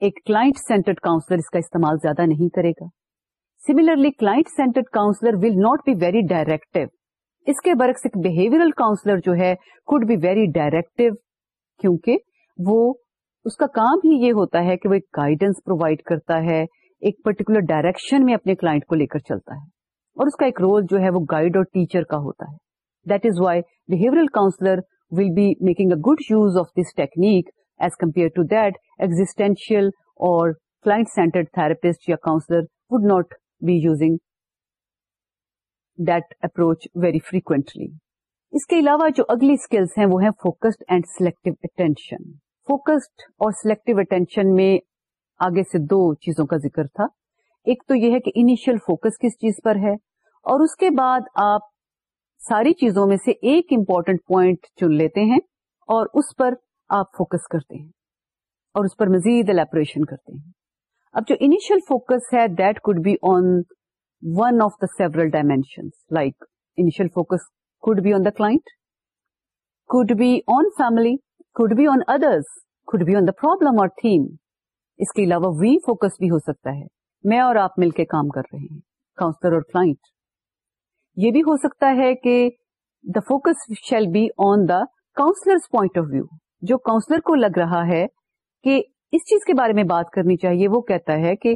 ایک کلائنٹ سینٹرڈ کاؤنسلر اس کا استعمال زیادہ نہیں کرے گا. Similarly client centred counsellor will not be very directive اس کے برعکس ایک بہیویئرل کاؤنسلر جو ہے کوڈ بی ویری ڈائریکٹو کیونکہ وہ اس کا کام ہی یہ ہوتا ہے کہ وہ ایک گائیڈنس پرووائڈ کرتا ہے، ایک پرٹیکولر ڈائریکشن میں اپنے کلائنٹ کو لے کر چلتا ہے۔ اور اس کا ایک رول جو ہے وہ گائیڈ اور ٹیچر کا ہوتا ہے۔ That is why behavioural counsellor will be making a good use of this technique as compare to that existential اور کلائنٹ سینٹرڈ تھراپسٹ یا counsellor would not be using that approach very frequently اس کے علاوہ جو اگلی skills ہیں وہ ہیں focused and selective attention focused اور سلیکٹو اٹینشن میں آگے سے دو چیزوں کا ذکر تھا۔ ایک تو یہ ہے کہ انیشل فوکس کس چیز پر ہے اور اس کے بعد آپ ساری چیزوں میں سے ایک امپورٹنٹ پوائنٹ چن لیتے ہیں اور اس پر آپ فوکس کرتے ہیں اور اس پر مزید الیپریشن کرتے ہیں۔ اب جو انیشل فوکس ہے that could be on one of the several dimension like initial focus could be on the client could be on family could be on others could be on the problem اور theme اس کے علاوہ we focus بھی ہو سکتا ہے میں اور آپ مل کے کام کر رہے ہیں کاؤنسلر اور کلائنٹ یہ بھی ہو سکتا ہے کہ the focus shall be on the counsellor point of view جو کاؤنسلر کو لگ رہا ہے کہ اس چیز کے بارے میں بات کرنی چاہیے۔ وہ کہتا ہے کہ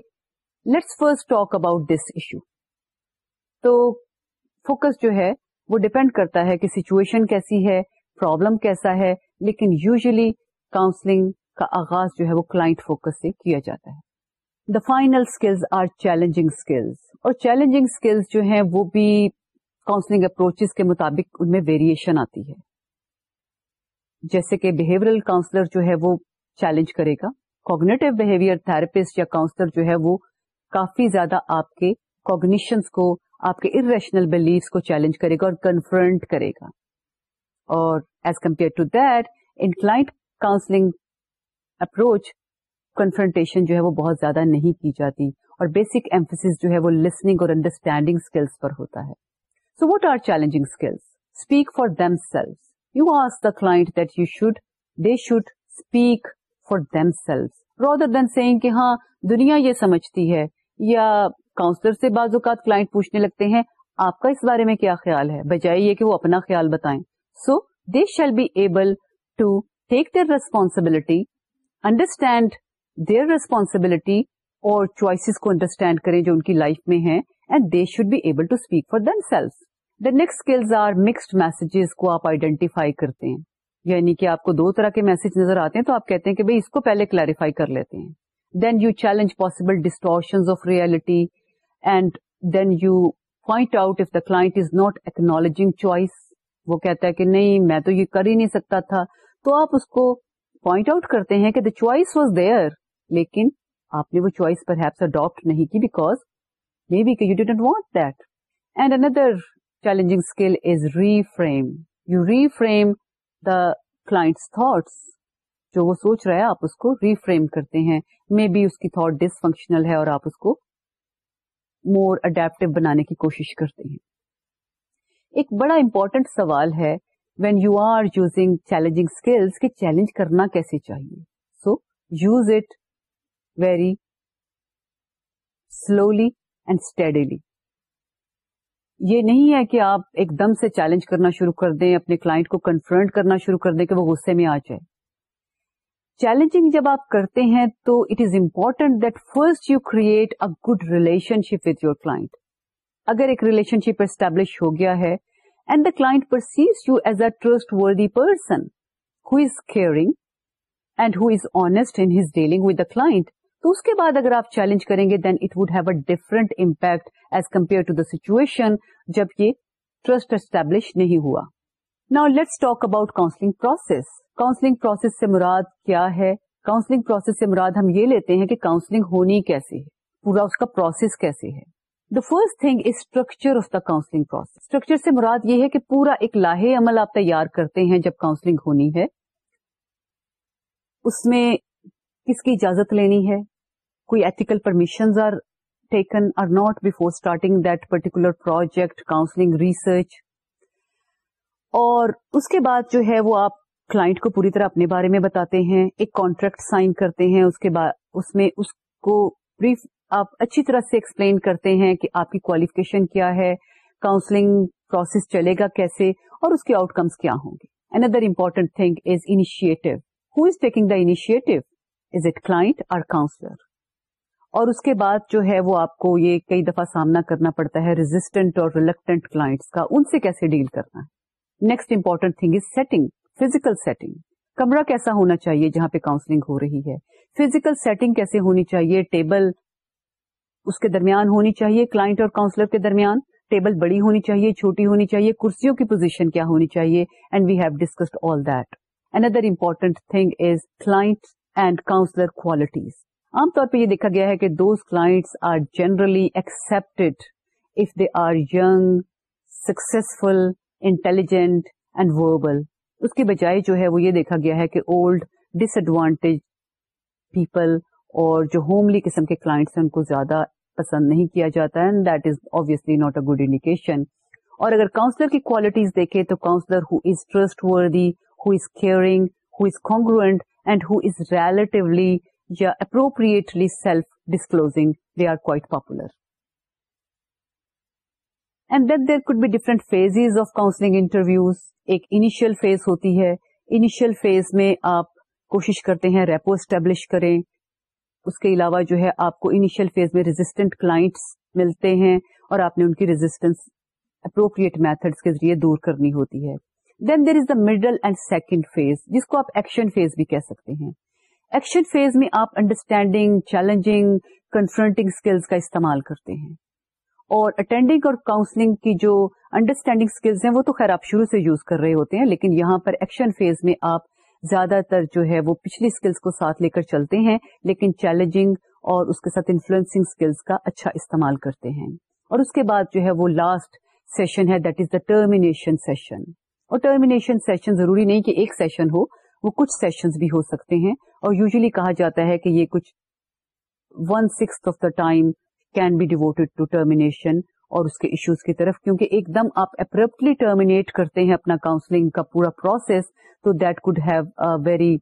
let's first talk about this issue تو فوکس جو ہے وہ ڈپینڈ کرتا ہے کہ سچویشن کیسی ہے پرابلم کیسا ہے، لیکن یوزلی کاؤنسلنگ کا آغاز جو ہے وہ کلائنٹ فوکس سے کیا جاتا ہے۔ The final skills are challenging skills اور چیلنجنگ اسکلز جو ہیں وہ بھی کاؤنسلنگ اپروچز کے مطابق ان میں ویریشن آتی ہے۔ جیسے کہ بہیورل کاؤنسلر جو ہے وہ چیلنج کرے گا۔ کوگنیٹو بہیویئر تھراپسٹ یا کاؤنسلر جو ہے وہ کافی زیادہ آپ کے کوگنیشنس کو، آپ کے ارریشنل بلیفس کو چیلنج کرے گا اور کنفرنٹ کرے گا۔ اور as compare to that in client counselling approach confrontation جو ہے وہ بہت زیادہ نہیں کی جاتی۔ اور بیسک ایمفس جو ہے وہ لسننگ اور انڈرسٹینڈنگ اسکلس پر ہوتا ہے۔ So what are challenging skills speak for themselves you ask the client that you should they should speak for themselves rather than saying کہ ہاں دنیا یہ سمجھتی ہے یا کاؤنسلر سے بعض اوقات کلائنٹ پوچھنے لگتے ہیں، آپ کا اس بارے میں کیا خیال ہے؟ بجائے یہ کہ وہ اپنا خیال بتائیں۔ So they shall be able to take their responsibility understand their responsibility اور چوائسیز کو انڈرسٹینڈ کریں جو ان کی لائف میں ہیں and they should be able to speak for themself the next skills are mixed messages کو آپ آئیڈینٹیفائی کرتے ہیں۔ یعنی کہ آپ کو دو طرح کے میسج نظر آتے ہیں تو آپ کہتے ہیں کہ بھائی اس کو پہلے کلیریفائی کر لیتے ہیں۔ Then you challenge possible distortion of reality and then you point out if the client is not acknowledging choice وہ کہتا ہے کہ نہیں، میں تو یہ کر ہی نہیں سکتا تھا۔ تو آپ اس کو پوائنٹ آؤٹ کرتے ہیں کہ دا چوائس واز دیئر لیکن آپ نے وہ چوائس پر ہیپس اڈاپٹ نہیں کی بیکاز مے بی کہ you didn't want that and another challenging skill is reframe you reframe the client's thoughts جو وہ سوچ رہا ہے، آپ اس کو ری فریم کرتے ہیں۔ مے بی اس کی تھاٹ ڈس فنکشنل ہے اور آپ اس کو مور اڈیپٹو بنانے کی کوشش کرتے ہیں۔ ایک بڑا امپورٹنٹ سوال ہے when you are using challenging skills کہ چیلنج کرنا کیسے چاہیے؟ So use it very slowly and steadily یہ نہیں ہے کہ آپ ایک دم سے چیلنج کرنا شروع کر دیں، اپنے کلائنٹ کو کنفرنٹ کرنا شروع کر دیں کہ وہ غصے میں آ جائے۔ چیلنجنگ جب آپ کرتے ہیں تو it is important that first you create a good relationship with your client اگر ایک ریلیشن شپ اسٹیبلش ہو گیا ہے and the client perceives you as a trustworthy person who is caring and who is honest in his dealing with the client تو اس کے بعد اگر آپ چیلنج کریں گے then it would have a different impact as compare to the situation جب یہ ٹرسٹ اسٹیبلش نہیں ہوا۔ نا let's talk about counselling process counselling process سے مراد کیا ہے؟ کاؤنسلنگ پروسیس سے مراد ہم یہ لیتے ہیں کہ کاؤنسلنگ ہونی کیسے ہے؟ پورا اس کا پروسیس کیسے ہے؟ The first thing is structure of the counselling process structure سے مراد یہ ہے کہ پورا ایک لاہے عمل آپ تیار کرتے ہیں جب کاؤنسلنگ ہونی ہے۔ اس میں کس کی اجازت لینی ہے؟ کوئی ethical permissions are taken or not before starting that particular project counselling research اور اس کے بعد جو ہے وہ آپ کلائنٹ کو پوری طرح اپنے بارے میں بتاتے ہیں، ایک کانٹریکٹ سائن کرتے ہیں، اس کے بعد اس میں اس کو بریف آپ اچھی طرح سے ایکسپلین کرتے ہیں کہ آپ کی کوالیفکیشن کیا ہے کاؤنسلنگ پروسیس چلے گا کیسے اور اس کے آؤٹ کمس کیا ہوں گے۔ Another important thing is initiative who is taking the initiative is it client or counsellor اور اس کے بعد جو ہے وہ آپ کو یہ کئی دفعہ سامنا کرنا پڑتا ہے ریزسٹنٹ اور ریلیکٹنٹ کلائنٹس کا، ان سے کیسے ڈیل کرنا ہے؟ Next important thing is setting physical setting کمرہ کیسا ہونا چاہیے جہاں پہ کاؤنسلنگ ہو رہی ہے؟ فزیکل سیٹنگ کیسے ہونی چاہیے؟ ٹیبل اس کے درمیان ہونی چاہیے کلائنٹ اور کاؤنسلر کے درمیان۔ ٹیبل بڑی ہونی چاہیے، چھوٹی ہونی چاہیے، کرسیوں کی پوزیشن کیا ہونی چاہیے؟ And we have discussed all that another important thing is client and counsellor qualities عام طور پہ یہ دیکھا گیا ہے کہ those clients are generally expected if they are young successful intelligent and verbal اس کی بجائے جو ہے وہ یہ دیکھا گیا ہے کہ اولڈ ڈس ایڈوانٹیج پیپل اور جو ہوملی قسم کے کلائنٹس ہیں ان کو زیادہ پسند نہیں کیا جاتا ہے that is obviously not a good indication اور اگر کاؤنسلر کی کوالٹیز دیکھے تو counsellor who is trustworthy who is caring who is congruent and who is relatively یا appropriately self disclosing they are quite popular and then there could be different phases of counselling interviews ایک initial phase ہوتی ہے initial phase میں آپ کوشش کرتے ہیں repo establish کریں. اس کے علاوہ جو ہے آپ کو انیشیل فیز میں ریزسٹنٹ کلائنٹس ملتے ہیں اور آپ نے ان کی ریزسٹنس اپروپریٹ میتھڈس کے ذریعے دور کرنی ہوتی ہے. Then there is the middle and second phase جس کو آپ ایکشن فیز بھی کہہ سکتے ہیں. ایکشن فیز میں آپ انڈرسٹینڈنگ چیلنجنگ کنفرنٹنگ اسکلز کا استعمال کرتے ہیں۔ اور اٹینڈنگ اور کاؤنسلنگ کی جو انڈرسٹینڈنگ اسکلز ہیں، وہ تو خیر آپ شروع سے یوز کر رہے ہوتے ہیں، لیکن یہاں پر ایکشن فیز میں آپ زیادہ تر جو ہے، وہ پچھلی اسکلس کو ساتھ لے کر چلتے ہیں، لیکن چیلنجنگ اور اس کے ساتھ انفلوئنسنگ اسکلس کا اچھا استعمال کرتے ہیں۔ اور اس کے بعد جو ہے، وہ لاسٹ سیشن ہے that is the termination session اور ٹرمینیشن سیشن ضروری نہیں کہ ایک سیشن ہو وہ کچھ سیشنز بھی ہو سکتے ہیں اور یوزلی کہا جاتا ہے کہ یہ کچھ one six of the time can be devoted to termination اور اس کے ایشوز کی طرف، کیونکہ ایک دم آپ اپرپٹلی ٹرمینیٹ کرتے ہیں اپنا کاؤنسلنگ کا پورا پروسیس تو that could have very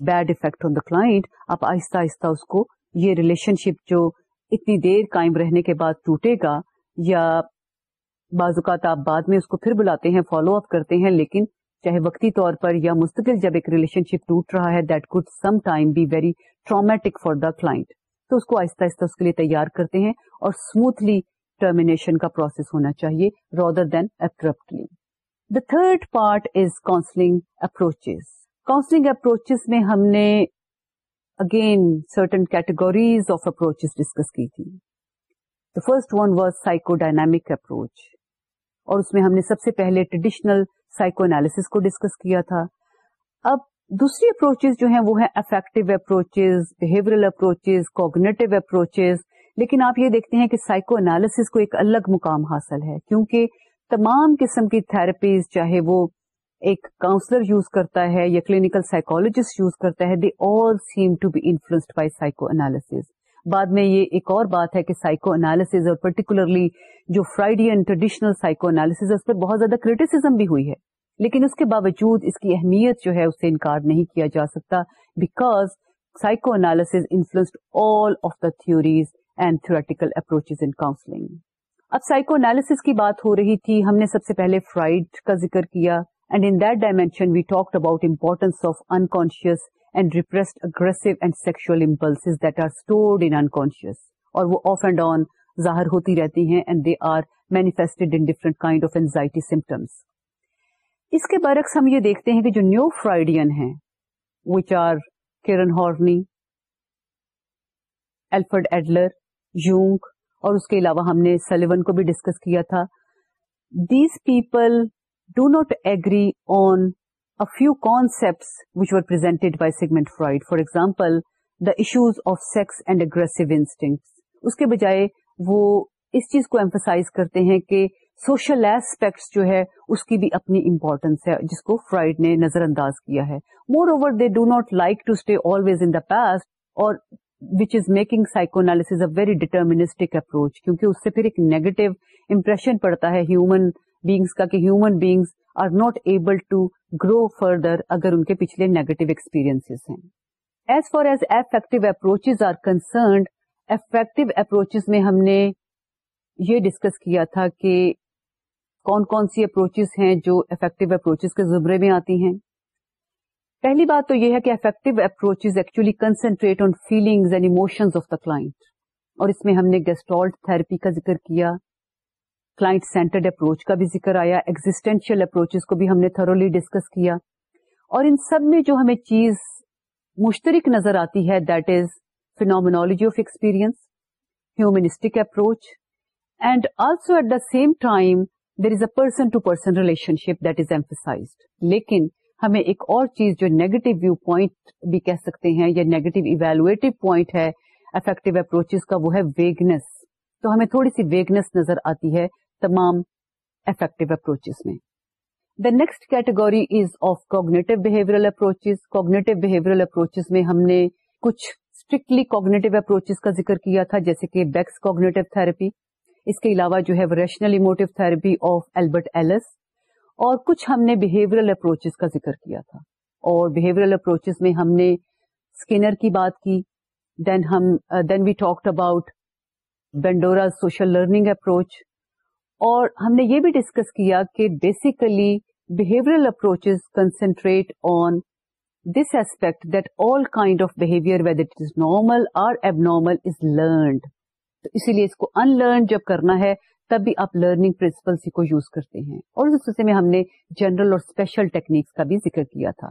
bad effect on the client آپ آہستہ آہستہ اس کو یہ ریلیشن شپ جو اتنی دیر قائم رہنے کے بعد ٹوٹے گا، یا بعض اوقات آپ بعد میں اس کو پھر بلاتے ہیں فالو اپ کرتے ہیں، لیکن چاہے وقتی طور پر یا مستقل جب ایک ریلیشن شپ ٹوٹ رہا ہے that could some time be very traumatic for the client تو اس کو آہستہ آہستہ اس کے لیے تیار کرتے ہیں اور اسموتھلی ٹرمینیشن کا پروسیس ہونا چاہیے rather than abruptly the third part is counselling approaches counselling approaches میں ہم نے again certain categories of approaches discuss کی تھی. The first one was psychodynamic approach اور اس میں ہم نے سب سے پہلے ٹریڈیشنل سائیکو اینالس کو ڈسکس کیا تھا۔ اب دوسری اپروچز جو ہیں وہ ہیں affective approaches behavioural approaches cognitive approaches لیکن آپ یہ دیکھتے ہیں کہ سائیکو انالیس کو ایک الگ مقام حاصل ہے، کیونکہ تمام قسم کی تھراپیز چاہے وہ ایک کاؤنسلر یوز کرتا ہے یا کلینکل سائیکولوجسٹ یوز کرتا ہے they all seem to be influenced by psychoanalysis بعد میں یہ ایک اور بات ہے کہ سائیکو انالیس اور پرٹیکولرلی جو فرائیڈین ٹریڈیشنل سائیکو انالیس اس پہ بہت زیادہ کریٹیسم بھی ہوئی ہے۔ لیکن اس کے باوجود اس کی اہمیت جو ہے اس سے انکار نہیں کیا جا سکتا because psychoanalysis influenced all of the theories and theoretical approaches in counselling اب سائیکو انالیس کی بات ہو رہی تھی، ہم نے سب سے پہلے فرائڈ کا ذکر کیا and in that dimension we talked about importance of unconscious and repressed aggressive and sexual impulse that are stored in unconscious اور وہ آف اینڈ آن ظاہر ہوتی رہتی ہیں and they are manifested in different kind of anxiety symptoms اس کے برعکس ہم یہ دیکھتے ہیں کہ جو نیو فرائڈین ہیں which are Karen Horney Alfred Adler, Jung, اور اس کے علاوہ ہم نے سلیون کو بھی ڈسکس کیا تھا these people do not agree on a few concept which are presented by Sigmund Freud for example the issues of sex and aggressive instinct اس کے بجائے وہ اس چیز کو ایمفسائز کرتے ہیں کہ سوشل ایسپیکٹس جو ہے، اس کی بھی اپنی امپورٹینس ہے، جس کو فرائڈ نے نظر انداز کیا ہے۔ Moreover they do not like to stay always in the past اور which is making psychoanalysis a very deterministic approach کیونکہ اس سے پھر ایک نیگیٹو امپریشن پڑتا ہے ہیومن بیگس کا کہ human beings are not able to grow further اگر ان کے پچھلے نیگیٹو ایکسپیرئنس ہیں۔ As far as affective approaches are concerned affective approaches میں ہم نے یہ ڈسکس کیا تھا کہ کون کون سی اپروچز ہیں جو افیکٹو اپروچز کے زمرے میں آتی ہیں۔ پہلی بات تو یہ ہے کہ affective approach actually concentrate on feelings and emotions of the client اور اس میں ہم نے گیسٹالٹ تھراپی کا ذکر کیا۔ کلائنٹ سینٹرڈ اپروچ کا بھی ذکر آیا۔ ایگزٹینشیل اپروچز کو بھی ہم نے تھرولی ڈسکس کیا۔ اور ان سب میں جو ہمیں چیز مشترک نظر آتی ہے that is phenomenology of experience humanistic approach and also at the same time there is a person to person relationship that is emphasized لیکن ہمیں ایک اور چیز جو نیگیٹو ویو پوائنٹ بھی کہہ سکتے ہیں یا نیگیٹو ایویلویٹو پوائنٹ ہے افیکٹو اپروچز کا وہ ہے ویگنس تو ہمیں تھوڑی سی ویگنس نظر آتی ہے تمام افیکٹو اپروچز میں the next category is of cognitive behavioural approaches cognitive behavioural approaches میں ہم نے کچھ اسٹرکٹلی کوگنیٹو اپروچز کا ذکر کیا تھا، جیسے کہ بیکس کوگنیٹو تھراپی اس کے علاوہ جو ہے rational emotive therapy of Albert Ellis اور کچھ ہم نے بہیورل اپروچز کا ذکر کیا تھا۔ اور بہیورل اپروچز میں ہم نے اسکینر کی بات کی دین ہم then we talked about Bandura social learning approach اور ہم نے یہ بھی ڈسکس کیا کہ basically behavioural approaches concentrate on this aspect that all kind of behaviour whether it is normal or abnormal is learned تو اسی لیے اس کو ان لرن جب کرنا ہے، تب بھی آپ لرننگ پرنسپل کو یوز کرتے ہیں۔ اور اس سلسلے میں ہم نے جنرل اور اسپیشل ٹیکنیکس کا بھی ذکر کیا تھا۔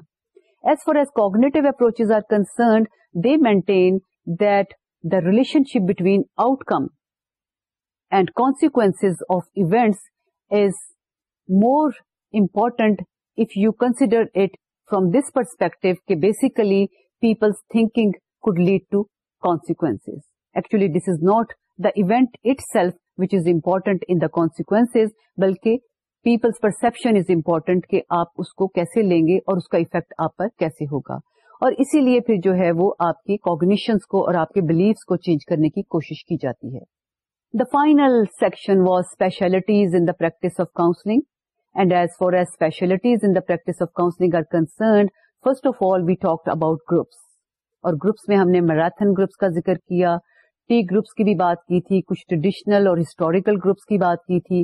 As far as cognitive approaches are concerned they maintain that the relationship between outcome and consequence of events is more important if you consider it from this perspective کہ basically people's thinking could lead to consequence actually this is not the event itself which is important in the consequence بلکہ people's perception is important کہ آپ اس کو کیسے لیں گے اور اس کا افیکٹ آپ پر کیسے ہوگا اور اسی لیے پھر جو ہے وہ آپ کی کوگنیشنس کو اور آپ کے بلیفس کو چینج کرنے کی کوشش کی جاتی ہے the final section was specialties in the practice of counselling and as far as specialties in the practice of counselling are concerned first of all we talk about groups اور groups میں ہم نے میراتھن گروپس کا ذکر کیا T groups کی بھی بات کی تھی کچھ ٹریڈیشنل اور ہسٹوریکل گروپس کی بات کی تھی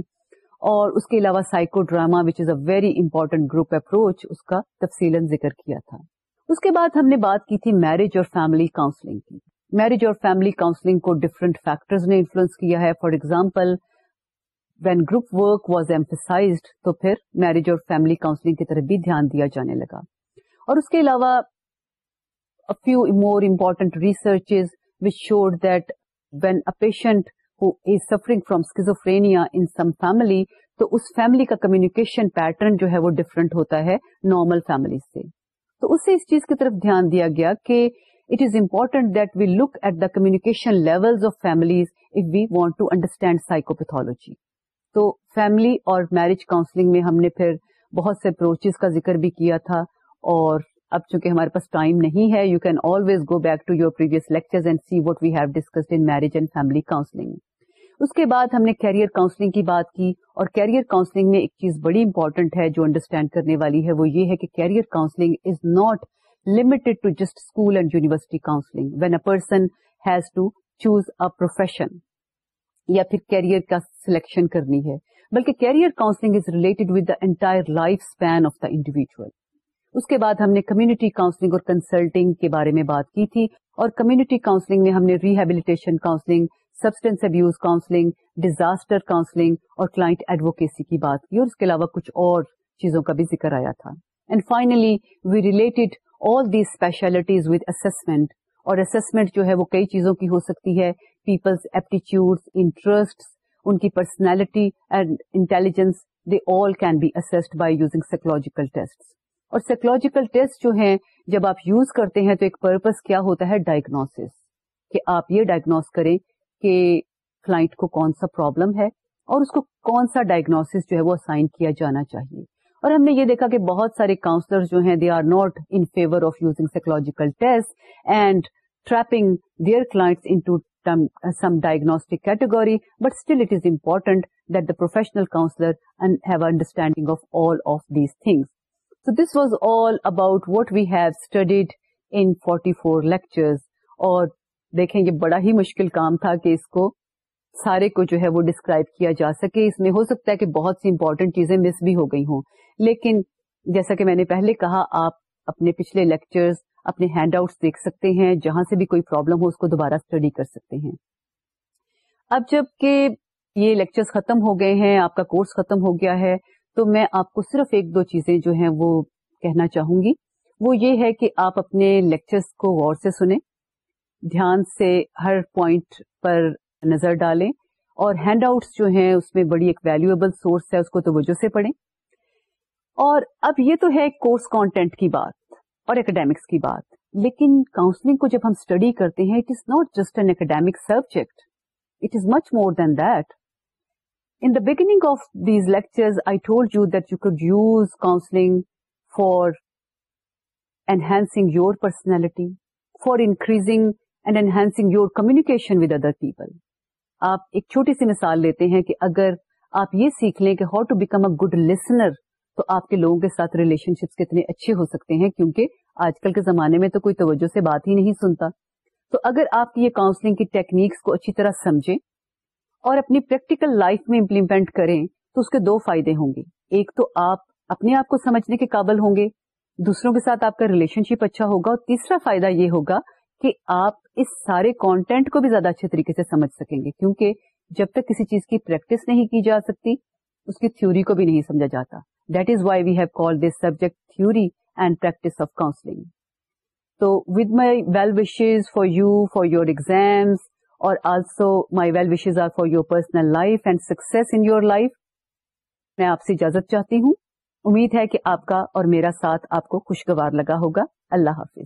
اور اس کے علاوہ psychodrama which is a very important group approach اس کا تفصیل ذکر کیا تھا اس کے بعد ہم نے بات کی تھی میرج اور فیملی کاؤنسلنگ کی میرج اور فیملی کاؤنسلنگ کو ڈفرنٹ فیکٹرز نے انفلوئنس کیا ہے for example when group work was emphasized تو پھر میرج اور فیملی کاؤنسلنگ کی طرف بھی دھیان دیا جانے لگا۔ اور اس کے علاوہ few more important researches which showed that when a patient who is suffering from schizophrenia in some family تو اس فیملی کا کمیونیکیشن پیٹرن جو ہے وہ ڈفرنٹ ہوتا ہے نارمل فیملی سے۔ تو اس سے اس چیز کی طرف دھیان دیا گیا کہ it is important that we look at the communication level of families if we want to understand psychopathology تو فیملی اور میرج کاؤنسلنگ میں ہم نے پھر بہت سے اپروچز کا ذکر بھی کیا تھا اور اب چونکہ ہمارے پاس ٹائم نہیں ہے you can always go back to your previous lecture and see what we have discussed in marriage and family counselling اس کے بعد ہم نے کیریئر کاؤنسلنگ کی بات کی اور کیریئر کاؤنسلنگ میں ایک چیز بڑی امپورٹنٹ ہے جو انڈرسٹینڈ کرنے والی ہے، وہ یہ ہے کہ career counselling is not limited to just school and university counselling when a person has to choose a profession یا پھر کیریئر کا سلیکشن کرنی ہے، بلکہ career counselling is related with the entire life span of the individual اس کے بعد ہم نے کمیونٹی کاؤنسلنگ اور کنسلٹنگ کے بارے میں بات کی تھی، اور کمیونٹی کاؤنسلنگ میں ہم نے rehabilitation counselling substance abuse counselling disaster counselling اور کلائنٹ ایڈوکیسی کی بات کی، اور اس کے علاوہ کچھ اور چیزوں کا بھی ذکر آیا تھا۔ And finally we related all these specialties with assessment اور اسسمنٹ جو ہے وہ کئی چیزوں کی ہو سکتی ہے۔ پیپلز ایپٹیچیوڈ انٹرسٹ ان کی personality and intelligence they all can be assessed by using psychological test اور سائیکولوجیکل ٹیسٹ جو ہیں، جب آپ یوز کرتے ہیں تو ایک پرپز کیا ہوتا ہے؟ ڈائگنوس کہ آپ یہ ڈائگنوس کریں کہ کلائنٹ کو کون سا پرابلم ہے اور اس کو کون سا ڈائگنوس جو ہے وہ اسائن کیا جانا چاہیے. اور ہم نے یہ دیکھا کہ بہت سارے کاؤنسلر جو ہیں they are not in favour of using psychological test and trapping their clients into some diagnostic category but still it is important that the professional counsellor have understanding of all of these things So this was all about what we have studied in 44 lectures اور دیکھیں یہ بڑا ہی مشکل کام تھا کہ اس کو سارے کو جو ہے وہ ڈسکرائب کیا جا سکے۔ اس میں ہو سکتا ہے کہ بہت سی امپورٹنٹ چیزیں مس بھی ہو گئی ہوں۔ لیکن جیسا کہ میں نے پہلے کہا، آپ اپنے پچھلے لیکچرز اپنے ہینڈ آؤٹس دیکھ سکتے ہیں، جہاں سے بھی کوئی پرابلم ہو، اس کو دوبارہ اسٹڈی کر سکتے ہیں۔ اب جبکہ یہ لیکچرز ختم ہو گئے ہیں، آپ کا کورس ختم ہو گیا ہے، تو میں آپ کو صرف ایک دو چیزیں جو ہیں وہ کہنا چاہوں گی۔ وہ یہ ہے کہ آپ اپنے لیکچرز کو غور سے سنیں، دھیان سے ہر پوائنٹ پر نظر ڈالیں، اور ہینڈ آؤٹس جو ہیں، اس میں بڑی ایک ویلویبل سورس ہے، اس کو توجہ سے پڑھیں۔ اور اب یہ تو ہے کورس کانٹینٹ کی بات۔ اور اکیڈیمکس کی بات۔ لیکن کاؤنسلنگ کو جب ہم اسٹڈی کرتے ہیں it is not just an academic subject it is much more than that In the beginning of these lectures, I told you that you could use counseling for enhancing your personality, for increasing and enhancing your communication with other people. آپ ایک چھوٹی سی مثال لیتے ہیں کہ اگر آپ یہ سیکھ لیں کہ how to become a good listener تو آپ کے لوگوں کے ساتھ ریلیشن شپس کتنے اچھے ہو سکتے ہیں کیونکہ آج کل کے زمانے میں تو کوئی توجہ سے بات ہی نہیں سنتا۔ تو اگر آپ یہ کاؤنسلنگ کی ٹیکنیکس کو اچھی طرح سمجھیں اور اپنی پریکٹیکل لائف میں امپلیمنٹ کریں، تو اس کے دو فائدے ہوں گے۔ ایک تو آپ اپنے آپ کو سمجھنے کے قابل ہوں گے، دوسروں کے ساتھ آپ کا ریلیشن شپ اچھا ہوگا اور تیسرا فائدہ یہ ہوگا کہ آپ اس سارے کانٹینٹ کو بھی زیادہ اچھے طریقے سے سمجھ سکیں گے، کیونکہ جب تک کسی چیز کی پریکٹس نہیں کی جا سکتی، اس کی تھیوری کو بھی نہیں سمجھا جاتا۔ That is why we have call this subject theory and practice of counselling تو with my well wishes for you for your exams اور also my well wishes are for your personal life and success in your life میں آپ سے اجازت چاہتی ہوں. امید ہے کہ آپ کا اور میرا ساتھ آپ کو خوشگوار لگا ہوگا. اللہ حافظ.